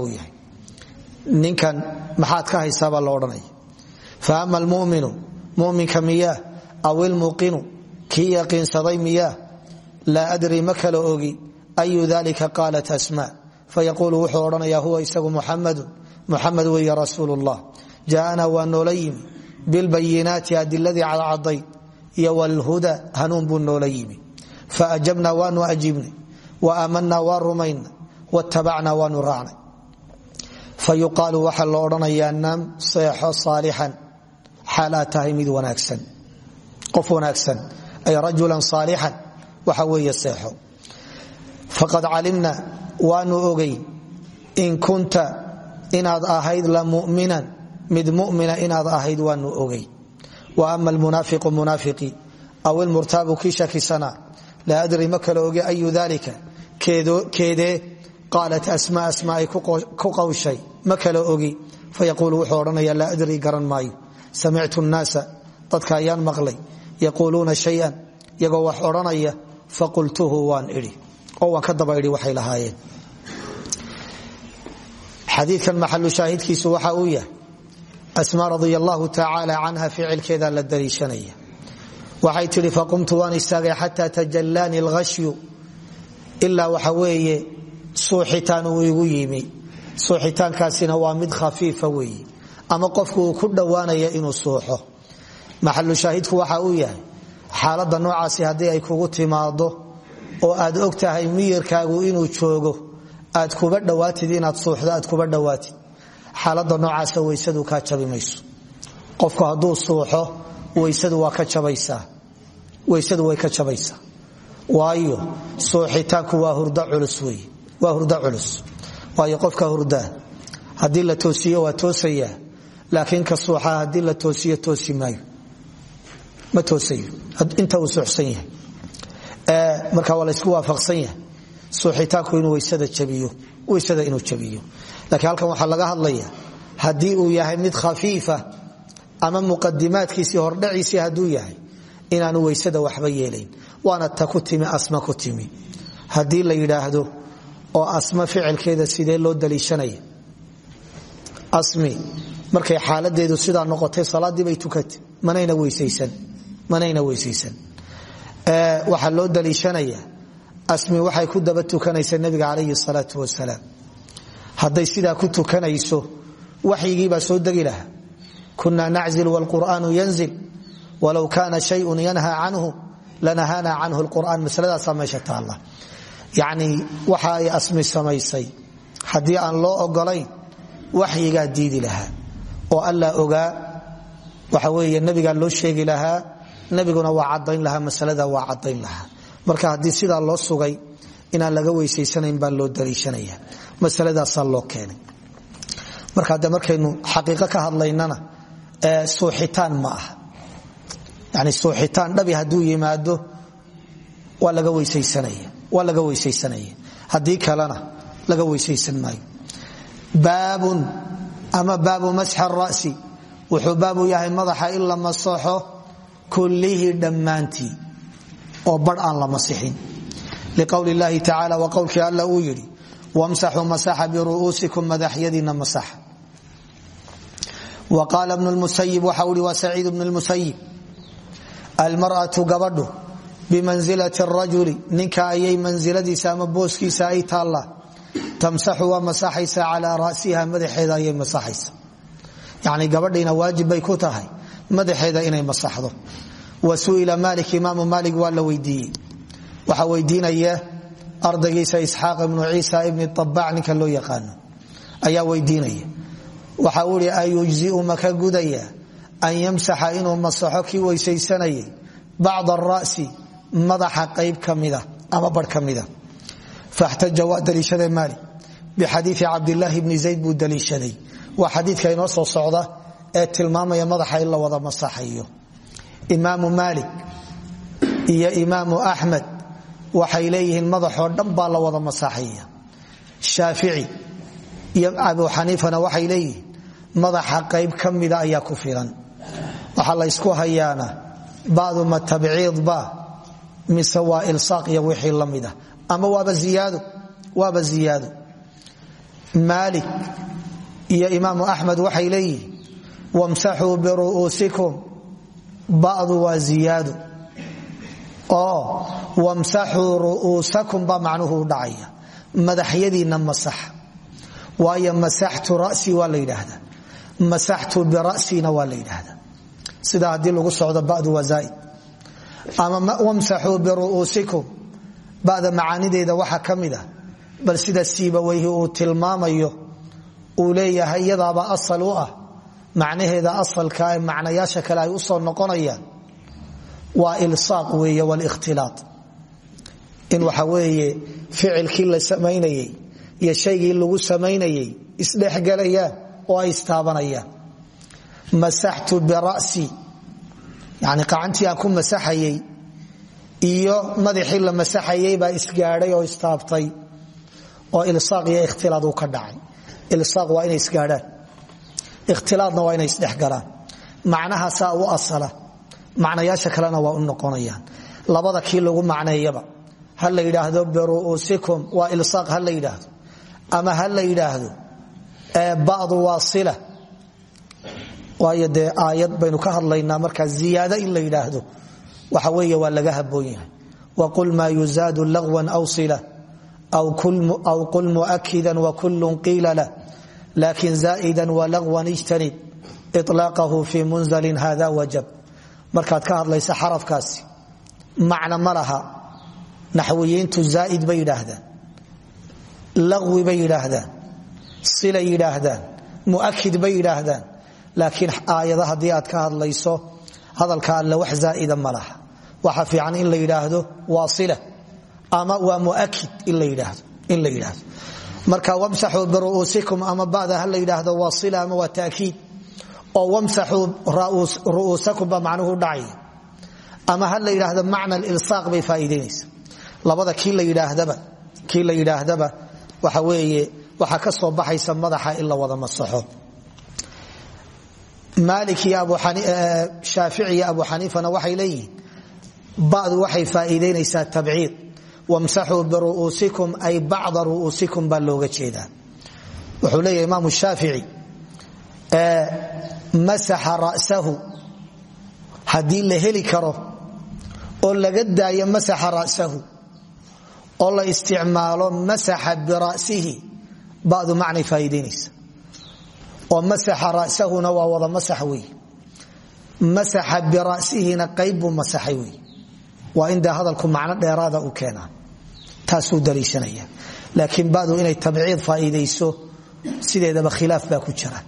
ninkan maxaad ka haysaabaa lo odhanaya. Fa ama almuminu muminka miyaa aw ilmuqinu kii yaqiinsaday miyaa laa adri ma ogi ayu dalika qaalat asma fayaquulu wuxuu odhanaya huwa isagu muxamadu muxamed weeye rasuul llah jaaana waa noola yimi. Bilbayinaati adiladii cadcadayd iyo wlhuda hanuun buu noola yimi. Faajabna waanu ajiibnay wa aamanaa waa rumaynay watabacna waanu raacnay. Fayuqaalu waxaa lo odhanayaa nam seexo saalixan xaal aad tahay mid wanaagsan qof wanaagsan ay rajulan saalixan waxa weeye seexo. Faqad calimna waanu ogeyn in kunta inaad ahayd la mid mumina inaad ahayd waanu ogeyn wa ama almunaafiqu munaafiqii aw ilmurtaabu kii shakisana laa adri ma kala oge ayu dalika keedee qaalat asma asma ay ku qawshay ma kala ogi fayaquulu wuxuu odhanaya laa adri garan maayo samictu nnaasa dadka ayaan maqlay yaquuluuna shayan iyagoo wax odhanaya faqultuhu waan idhi oo waan ka daba idhi waxay lahaayeen. Xadiikan maxalu shaahidkiisu waxa uu yahay asma radi allahu tacaala canha ficilkeeda la daliishanaya waxay tidhi faqumtu waan istaagay xataa tajalaani alghashyu. Ilaa waxa weeye suuxitaan uu igu yimi. Suuxitaankaasina waa mid khafiifa weeye. Ama qofku uu ku dhowaanaya inuu suuxo. Maxalu shaahidku waxa uu yahay xaalada noocaasi haddii ay kugu timaado oo aad og tahay miyirkaagu inuu joogo aad kuba dhowaatid inaad suuxdo aad kuba dhowaatid xaalada noocaasa weysadu kaa jabi mayso. Qofku hadduu suuxo weysadu waa ka jabaysaa. Weysadu way ka jabaysaa. Waayo suuxitaanku waa hurdo culus wey waa hurdo culus. Waayo qofka hurdaa haddii la toosiyo waa toosayaa. Laakiin ka suuxaa haddii la toosiyo toosi maayo. Ma toosayo. Inta uu suuxsan yahay. Marka waa laysku waafaqsan yahay suuxitaanku inuu weysada jabiyo weysada inuu jabiyo. Laakiin halkan waxaa laga hadlaya haddii uu yahay mid khafiifa ama muqadimaadkiisii hordhaciisii hadduu yahay inaanu weysada waxba yeelayn. Waana ta ku timi asma ku timi. Haddii la yidhaahdo oo asma ficilkeeda sidee loo daliishanaya? Asmi markay xaaladeedu sidaa noqotay salaadiibay tukatay. Manayna weysaysan manayna weysaysan waxaa loo daliishanaya asmi waxay ku daba tukanaysa nabiga calayhi salaau wasalaam. Hadday sidaa ku tukanayso waxyigiibaa soo degi lahaa. Kunaa naczil wlqur'aanu yanzil walow kaana shayun yanha canhu lanahaana canhu lqur'an masaladaasaa meesha taalla. Yacni waxa ay asmi samaysay. Haddii aan loo ogolayn waxyigaa diidi lahaa. Oo alla ogaa waxa weeye nabigaa loo sheegi lahaa nabiguna waa cadayn lahaa masalada waa cadayn lahaa marka haddii sidaa loo sugay inaan laga weysaysanayn baa loo daliishanaya. Masaladaasaa loo keenay. Marka de markaynu xaqiiqo ka hadlaynana suuxitaan ma aha. Yani suuxitaan dhabi hadduu yimaado waa laga weysaysanaya haddii kalena laga weysaysan maayo. Baabun ama baabu masxa ra'si wuxuu baabu yahay madaxa in la masaxo kullihii dhammaantii oo badh aan la masixin liqowli llaahi tacaala waa qowlkii alla uu yidhi wamsaxuu masaxa biru'uusikum madaxyadiina masaxa wa qaala bnu lmusayib waxa uu ihi waa saciid bnu lmusayib almar'atu gabadhu bimansilati rajuli ninka ayay mansiladiisa ama booskiisa ay taallaa tamsaxu waa masaxaysa calaa rasiha madaxeeda ayay masaxaysa yani wa su'ila maalik imaamu maalik waa la weydiiyey. Waxaa weydiinaya ardaygiisa isxaaq ibnu ciisa ibni abaac ninka loo yaqaano ayaa weydiinaya. Waxa uu ihi ayujziu maka gudaya an yamsaxa inuu masaxo kii weysaysanayay? Bacd ara'si madaxa qayb kamida ama bar ka mida faxtaja waa daliishaday maalik. Bixadiii cabdilaahi bni zayd buu daliishaday. Waa xadiidka inoo soo socda ee tilmaamaya madaxa in la wada masaxayo imaamu maalik iyo imaamu axmed waxay leeyihiin madaxoo dhan baa la wada masaxaya. Shaafici iyo abu xaniifana waxay leeyihiin madaxa qayb ka mida ayaa ku filan. Waxaa la ysku hayaana badu ma tabciidba mise waa ilsaaq iyo wixii la mida ama waaba ziyaado maalik iyo imaamu axmed badu waa ziyaado oo wamsaxuu ru'uusakum baa macnuhu u dhacaya. Madaxyadiinna masaxa waayo masaxtu ra'sii waa la yidhaahdaa. Sidaa haddii lagu socdo badu waa ama wamsaxuu biru'uusikum bada macaanideeda waxaa ka mid ah. Bal sida siibaweyhi uu tilmaamayo uu leeyahay iyadaaba asal u ah macnaheeda asalka ee macnayaasha kale ay u soo noqonayaan waa ilsaaq weeye walikhtilaa in waxa weeye ficilkii la samaynayey iyo shaygii lagu samaynayey isdhexgelayaan oo ay istaabanayaan. Masaxtu bira'si yani qacantii aan ku masaxayey iyo madaxii la masaxayey baa isgaadhay oo istaabtay oo ilsaaq iyo ikhtilaad uu ka dhacay. Ilsaaq waa inay isgaadhaan ikhtilaadna waa inay isdhexgalaan macnahaasaa u asala macnayaasha kalena waa u noqonayaan. Labada kii lagu macneeyaba ha la yidhaahdo biru'uusikum waa ilsaaq ha la yidhaahdo. Ama ha la yidhaahdo badu waa sila waayo dee aayad baynu ka hadlaynaa markaa ziyaado in la yidhaahdo. Waxa weeye waa laga haboon yahay. Waqul maa yuzaadu lagwan aw sila aw qul muakida wakulun qiila lah laakiin zaa'ida walagwan ijtanib iطlaaqahu fi munzalin hada wajab markaad ka hadlaysa xarafkaasi macna ma laha naxwiyiintu zaa'id bay yidhaahdaan laqwi bay yidhaahdaan silay yidhaahdaan mu'akid bay yidhaahdaan laakiin aayada haddii aad ka hadlayso hadalka alle wax zaa'ida ma laha waxa fiican in la yidhaahdo waa sila ama waa muakid in la yidhaahdo marka wamsaxuu biru'uusikum ama bada ha la yidhaahdo waa sila ama waa takiid oo wamsaxuu ru'uusakum baa macnuhu dhacaya ama ha la yidhaahdo macna ilsaaq bay faa'iidaynaysa labada kii la yidhaahdaba waxa weeye waxaa ka soo baxaysa madaxa in la wada masaxo. Maalik iyo abu xaniifana waxay leeyihiin badu waxay faa'iidaynaysaa tabciid wamsaxuu biru'uusikum ay bacda ru'uusikum baa looga jeedaa wuxuu leeyahay imaamu shaafici masaxa ra'sahu haddii la heli karo oo laga daayo masaxa ra'sahu oo la isticmaalo masaxa bira'sihi badu macnay faa'iidaynaysa oo masaxa ra'sahuna waa wada masax wey masaxa bira'sihina qayb buu taasuu daliishanaya laakiin badu inay tabciid faa'iidayso sideedaba khilaaf baa ku jira.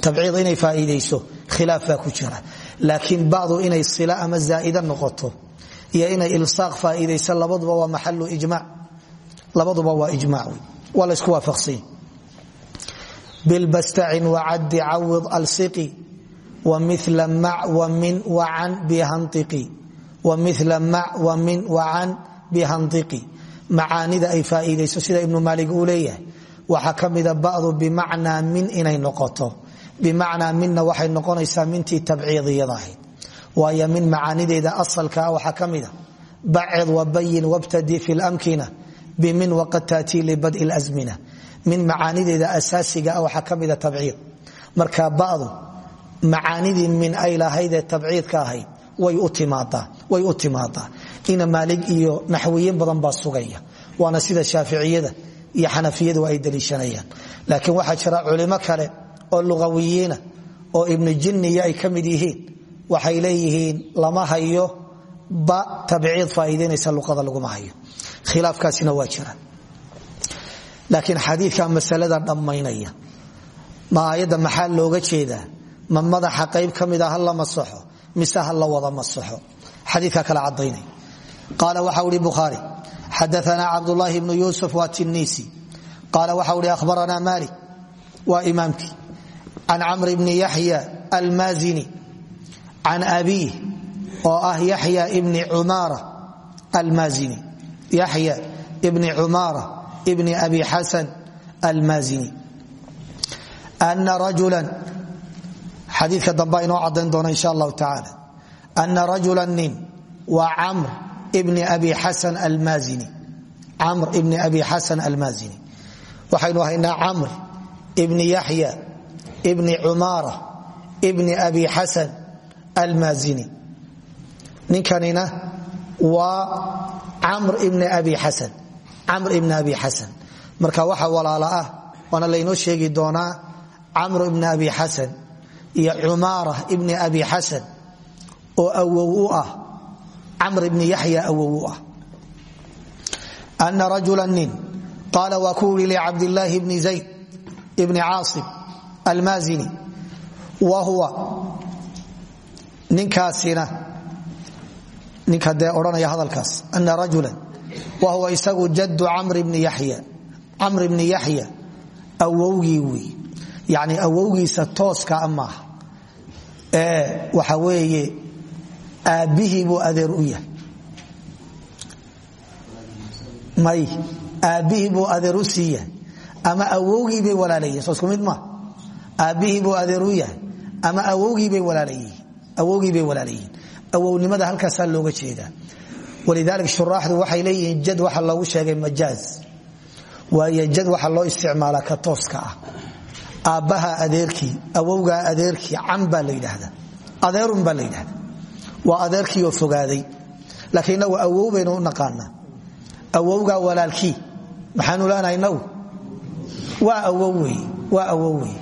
Tabciid inay faa'iidayso khilaaf baa ku jira. Laakiin badu inay sila ama zaa'ida noqoto iyo inay ilsaaq faa'iidayso labaduba waa maxalu ijmac labaduba waa ijmac wey waa la isku waafaqsanya bilbastacin wacaddi cawid alsiqi wamila mac wamin wacan bihantiqi. Wamila mac wamin wacan bihantiqi macaanida ay faa'iidayso sida ibnu maalig uu leeyahay waxaa ka mida badu bimacnaa min inay noqoto. Bimacnaa minna waxay noqonaysaa mintii tabciidiyada ahayd. Waayo min macaanideeda asalkaa waxaa ka mida bacid wabayin wabtadi fi lamkina bimin waqad taatii libad'i lazmina min macaanideeda asaasiga ah waxaa tabciid. Marka badu macaanidii min ay lahaydee tabciidka ahayd way u timaadaa ina maalig iyo naxwiyin badan baa sugaya. Waana sida shaaficiyada iyo xanafiyadu ay daliishanayaan. Laakiin waxaa jira culimo kale oo lugawiyiina oo ibnu jinniya ay ka mid yihiin waxay leeyihiin lama hayo ba tabciid faa'iidaynaysa luqada laguma hayo. Khilaafkaasina waa jira. Laakiin xadiidka masalada dhammaynaya ma aayadda maxaa looga jeedaa? Ma madaxa qayb ka mida ha la masaxo mise la wada masaxo? Xadiika kala cadaynay qaala waxa ui bukhaari xadaana cabdulaahi bnu yuusuf waa tinisi qaala waxa ui ahbarana malik waa imaamkii can camr bni yaxya almaazini can abiih oo ah yaxya bni umaara almaazini yaxya bni cumaara bni abi xasan almaazini ana rajula xadiika damba inoo cadayn doona insha allahu tacaala ana rajula nin waa camr bni abi xasan almaazini camr ibni abi xasan almaazini waxaynu haynaa camr ibni yaxya ibni cumaara ibni abi xasan almaazini ninkanina waa camr ibni abi xasan camr ibni abi xasan marka waxa walaala ah waana laynoo sheegi doonaa camr ibni abi xasan iyo cumaara ibni abi xasan oo awow u ah camr ibni yaxya awow u ah nin qaala waa ku uri licabdilaahi bni zayd bni caasim almaazini wa huwa ninkaasina ninka dee odhanaya hadalkaas ana rajula wa huwa isagu jadu camr bni yaxya camr ibni yaxya awowgii yani awowgiisa tooska maaha ee waxa weeye aabbihii buu adeer u yahay. May aabbihii buu adeer u sii ama awowgii bay walaalayihin soo isku mid maa buu adeer u yahay. Ama awowgiibay walaalayihiin. Awownimada halkaasaa looga jeedaa. Walidaalika shuraaxdu waxay leeyihiin jad waxa loogu sheegay majaaz. Waayo jad waxa loo isticmaalaa ka tooska ah. Aabbaha adeerkii awowgaa adeerkii can baa la adeerun baa la waa adeerkii oo fogaaday. Laakiin inagu awow baynu u naqaanaa. Awowgaa walaalkii. Maxaanu leenahay inagu? Waa awow wey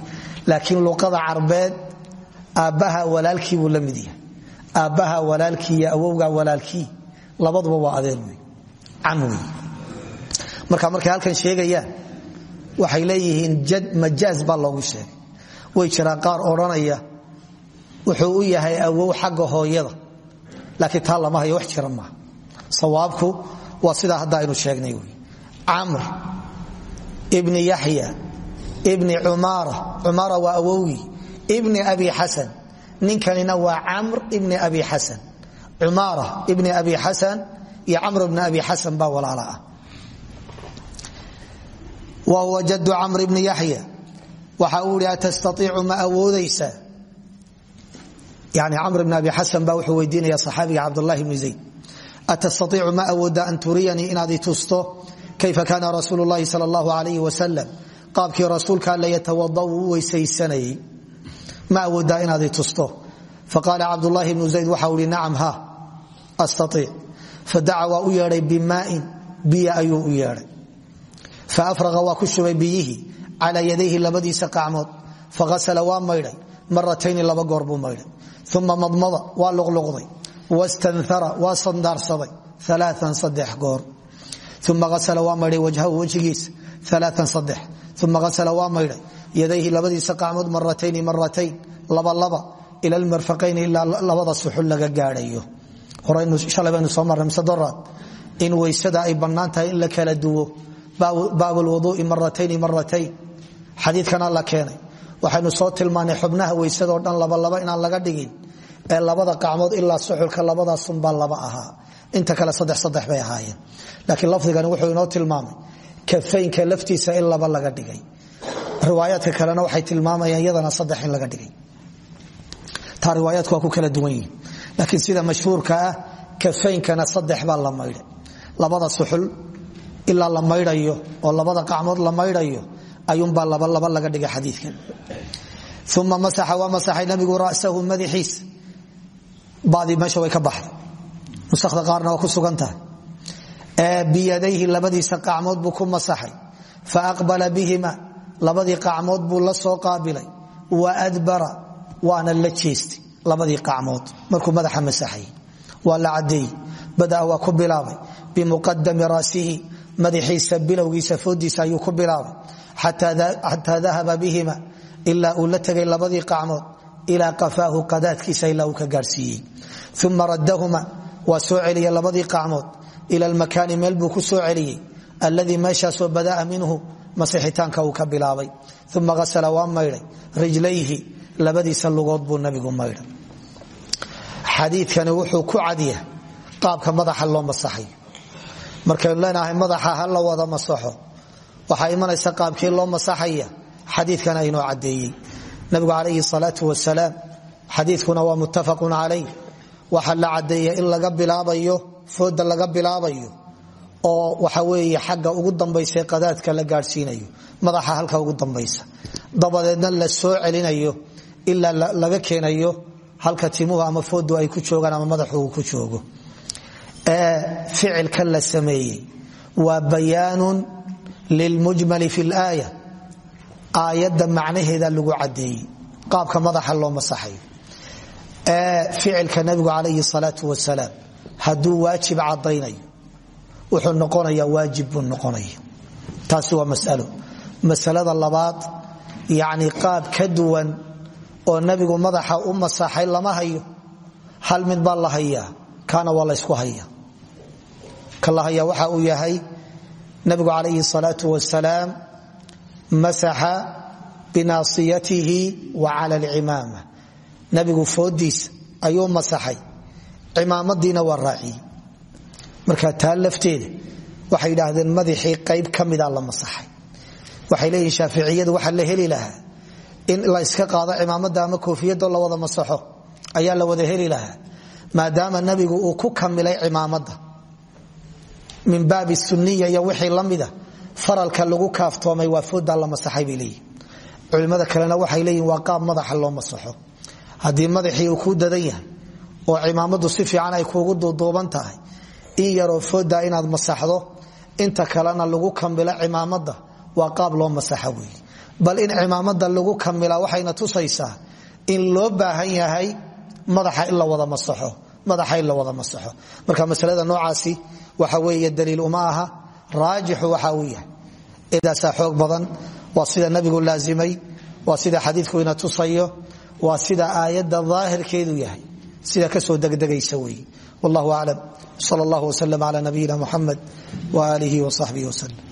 laakiin luqada carbeed aabbaha walaalkii buu la yahay. Aabbaha walaalkii iyo awowga walaalkii labaduba waa adeer wey. Marka markay halkan sheegayaan waxay leeyihiin majaaz baa loogu sheegay. Way jiraan qaar odhanaya wuxuu u yahay awow xagga hooyada laakiin taa lama hayo wax jira maaha. Sawaabku waa sidaa hadda aynu sheegnay wy camr ibni yaxya ibni cumaara cumaara waa awowgii ibni abi xasan ninkanina waa camr ibni abi xasan. Cumaara ibni abi xasan iyo camr ibni abi xasan baa walaala ah. Wa huwa jadu camr ibni yaxya waxa uu ihi ma awoodaysaa yani camr ibn abi xasan baa wuxuu weydiinaya saxaabiga cabdulahi bni zayd atastaiicu ma awooda an turiyanii inaad i tusto? Kayfa kaana rasuulu lahi sal allahu alayh wasalam qaabkii rasuulka alle yatawadau u weysaysanayay ma awoodaa inaad i tusto? Faqaala cabdulahi bnu zayd waxau ihi nacam ha astaiic fadaca waa u yeedhay bimaain biyo ayuu u yeedhay. Faafraqa waa ku shubay biyihii calaa yadayhi labadiisa qacmood faasla waa maydhay maratayni laba uma madmada waa luqluqday wastanara waa sandaarsaday aaan saddex goor. uma asla waa maydhay wajhahu wejigiisa aaan saddex uma asla waa maydhay yadayhi labadiisa qacmood maratayni maratayn labalaba ila lmarfaqayn ilaa labada suxul laga gaadhayo horhalay baynu soo marnay mise doraad in weysada ay bannaan tahay in la kala duwo baab lwuduui maratayni maratayn xadiikana waxaynu soo tilmaanay xubnaha weysadoo dhan labalaba inaan laga dhigin ee labada qacmood ilaa suxulka labadaasunbaa laba ahaa. Inta kale saddex saddex bay ahaayeen. Laakiin lafdigani wuxuu inoo tilmaamay kafaynka laftiisa in laba laga dhigay. Riwaayaadka kalena waxay tilmaamayaan iyadana saddex in laga dhigay. Taa riwaayaadku waa ku kala duwan yihiin laakiin sida mashhuurka ah kafaynkana saddex baa la maydhay. Labada suxul ilaa la maydhayo oo labada qacmood la maydhayo ayuunbaa labalaba laga dhigay xadiikan uma masaxa waa masaxay nabigu rasahu madaxiisa badii meesha way ka baxday. Nusakda qaarna waa ku sugan tahay. Biyadayhi labadiisa qacmood buu ku masaxay. Faaqbala bihima labadii qacmood buu la soo qaabilay. Wa adbara waana la jeestay labadii qacmood markuu madaxa masaxay waa la cadeeyey. Badaa waa ku bilaabay. Bimuqadami rasihi madaxiisa bilowgiisa foodiisa ayuu ku bilaabay xataa dahaba bihima ilaa uu la tegay labadii qacmood ilaa qafaahu qadaadkiisa ilaa uu ka gaadhsiiyey uma raddahuma waa soo celiya labadii qacmood ila lmakaani meel buu ku soo celiyey alladii meeshaasoo badaa minhu masixitaanka uu ka bilaabay. Uma asla waa maydhay rijlayhi labadiisa lugood buu nabigu maydhay. Xadiikani wuxuu waxaa imanaysa qaabkii loo masaxaya. Xadiikana inoo cadeeyey nabigu calayhi salaau wasalaam xadiikuna waa muttafaqun calayh waxaa la cadeeya in laga bilaabayo fooda laga bilaabayo oo waxa weeye xagga ugu dambaysa qadaadka la gaadhsiinayo. Madaxa halka ugu dambaysa. Dabadeedna la soo celinayo ilaa laga keenayo halka timuhu ama foodu ay ku joogaan ama madaxu ku joogo. Ficilka la sameeyey waa bayaanun lilmujmali fi laaya aayadda macnaheeda lagu cadeeyey qaabka madaxa loo masaxayo ficilka nabigu calayhi salaau wasalaam hadduu waajib cadaynayo wuxuu noqonaya waajib buu noqonaya taasi waa masalo masalada labaad yacni qaab ka duwan oo nabigu madaxa u masaxay lama hayo hal mid baa la hayaa kaana waa laysku haya ka la nabigu calayhi salaau wasalaam masaxa binaasiyatihi wa cala alcimaama nabigu foodiisa ayuu masaxay. Cimaamadiina waa raaciyey marka taa waxay idhaahdeen madaxii qayb ka mida la masaxay. Waxay leeyihiin shaaficiyadu waxaa la heli lahaa in la iska qaado cimaamada ama koofiyado la wada masaxo ayaa la wada heli lahaa maadaama nabigu uu ku kamilay cimaamada min baabi suniya iyo wixii lamida faralka lagu kaaftoomay waa foodaa la masaxay bay leeyihiin kalena waxay leeyihiin waa qaab madaxa loo masaxo. Haddii madaxii uu kuu dadan oo cimaamadu si fiican ay kuugu duuduuban tahay in yaroo fooda inaad masaxdo inta kalena lagu kamilo cimaamada waa qaab loo masaxa bal in cimaamada lagu kamila waxayna tusaysaa in loo baahan yahay madaxa in la wada masaxo. Marka masalada noocaasi waxa weeye daliil uma aha. Raajixu waxa uu yahay. Idaasaa xoog badan. Waa sida nabigu laazimay. Waa sida xadiidku ina tusayo. Waa sida aayadda daahirkeedu yahay. Sida ka soo degdegaysa weeye. Wallahu aclam. Sal allah wslm cla nabiyina muxamed waaalihi wsaxbihi wslm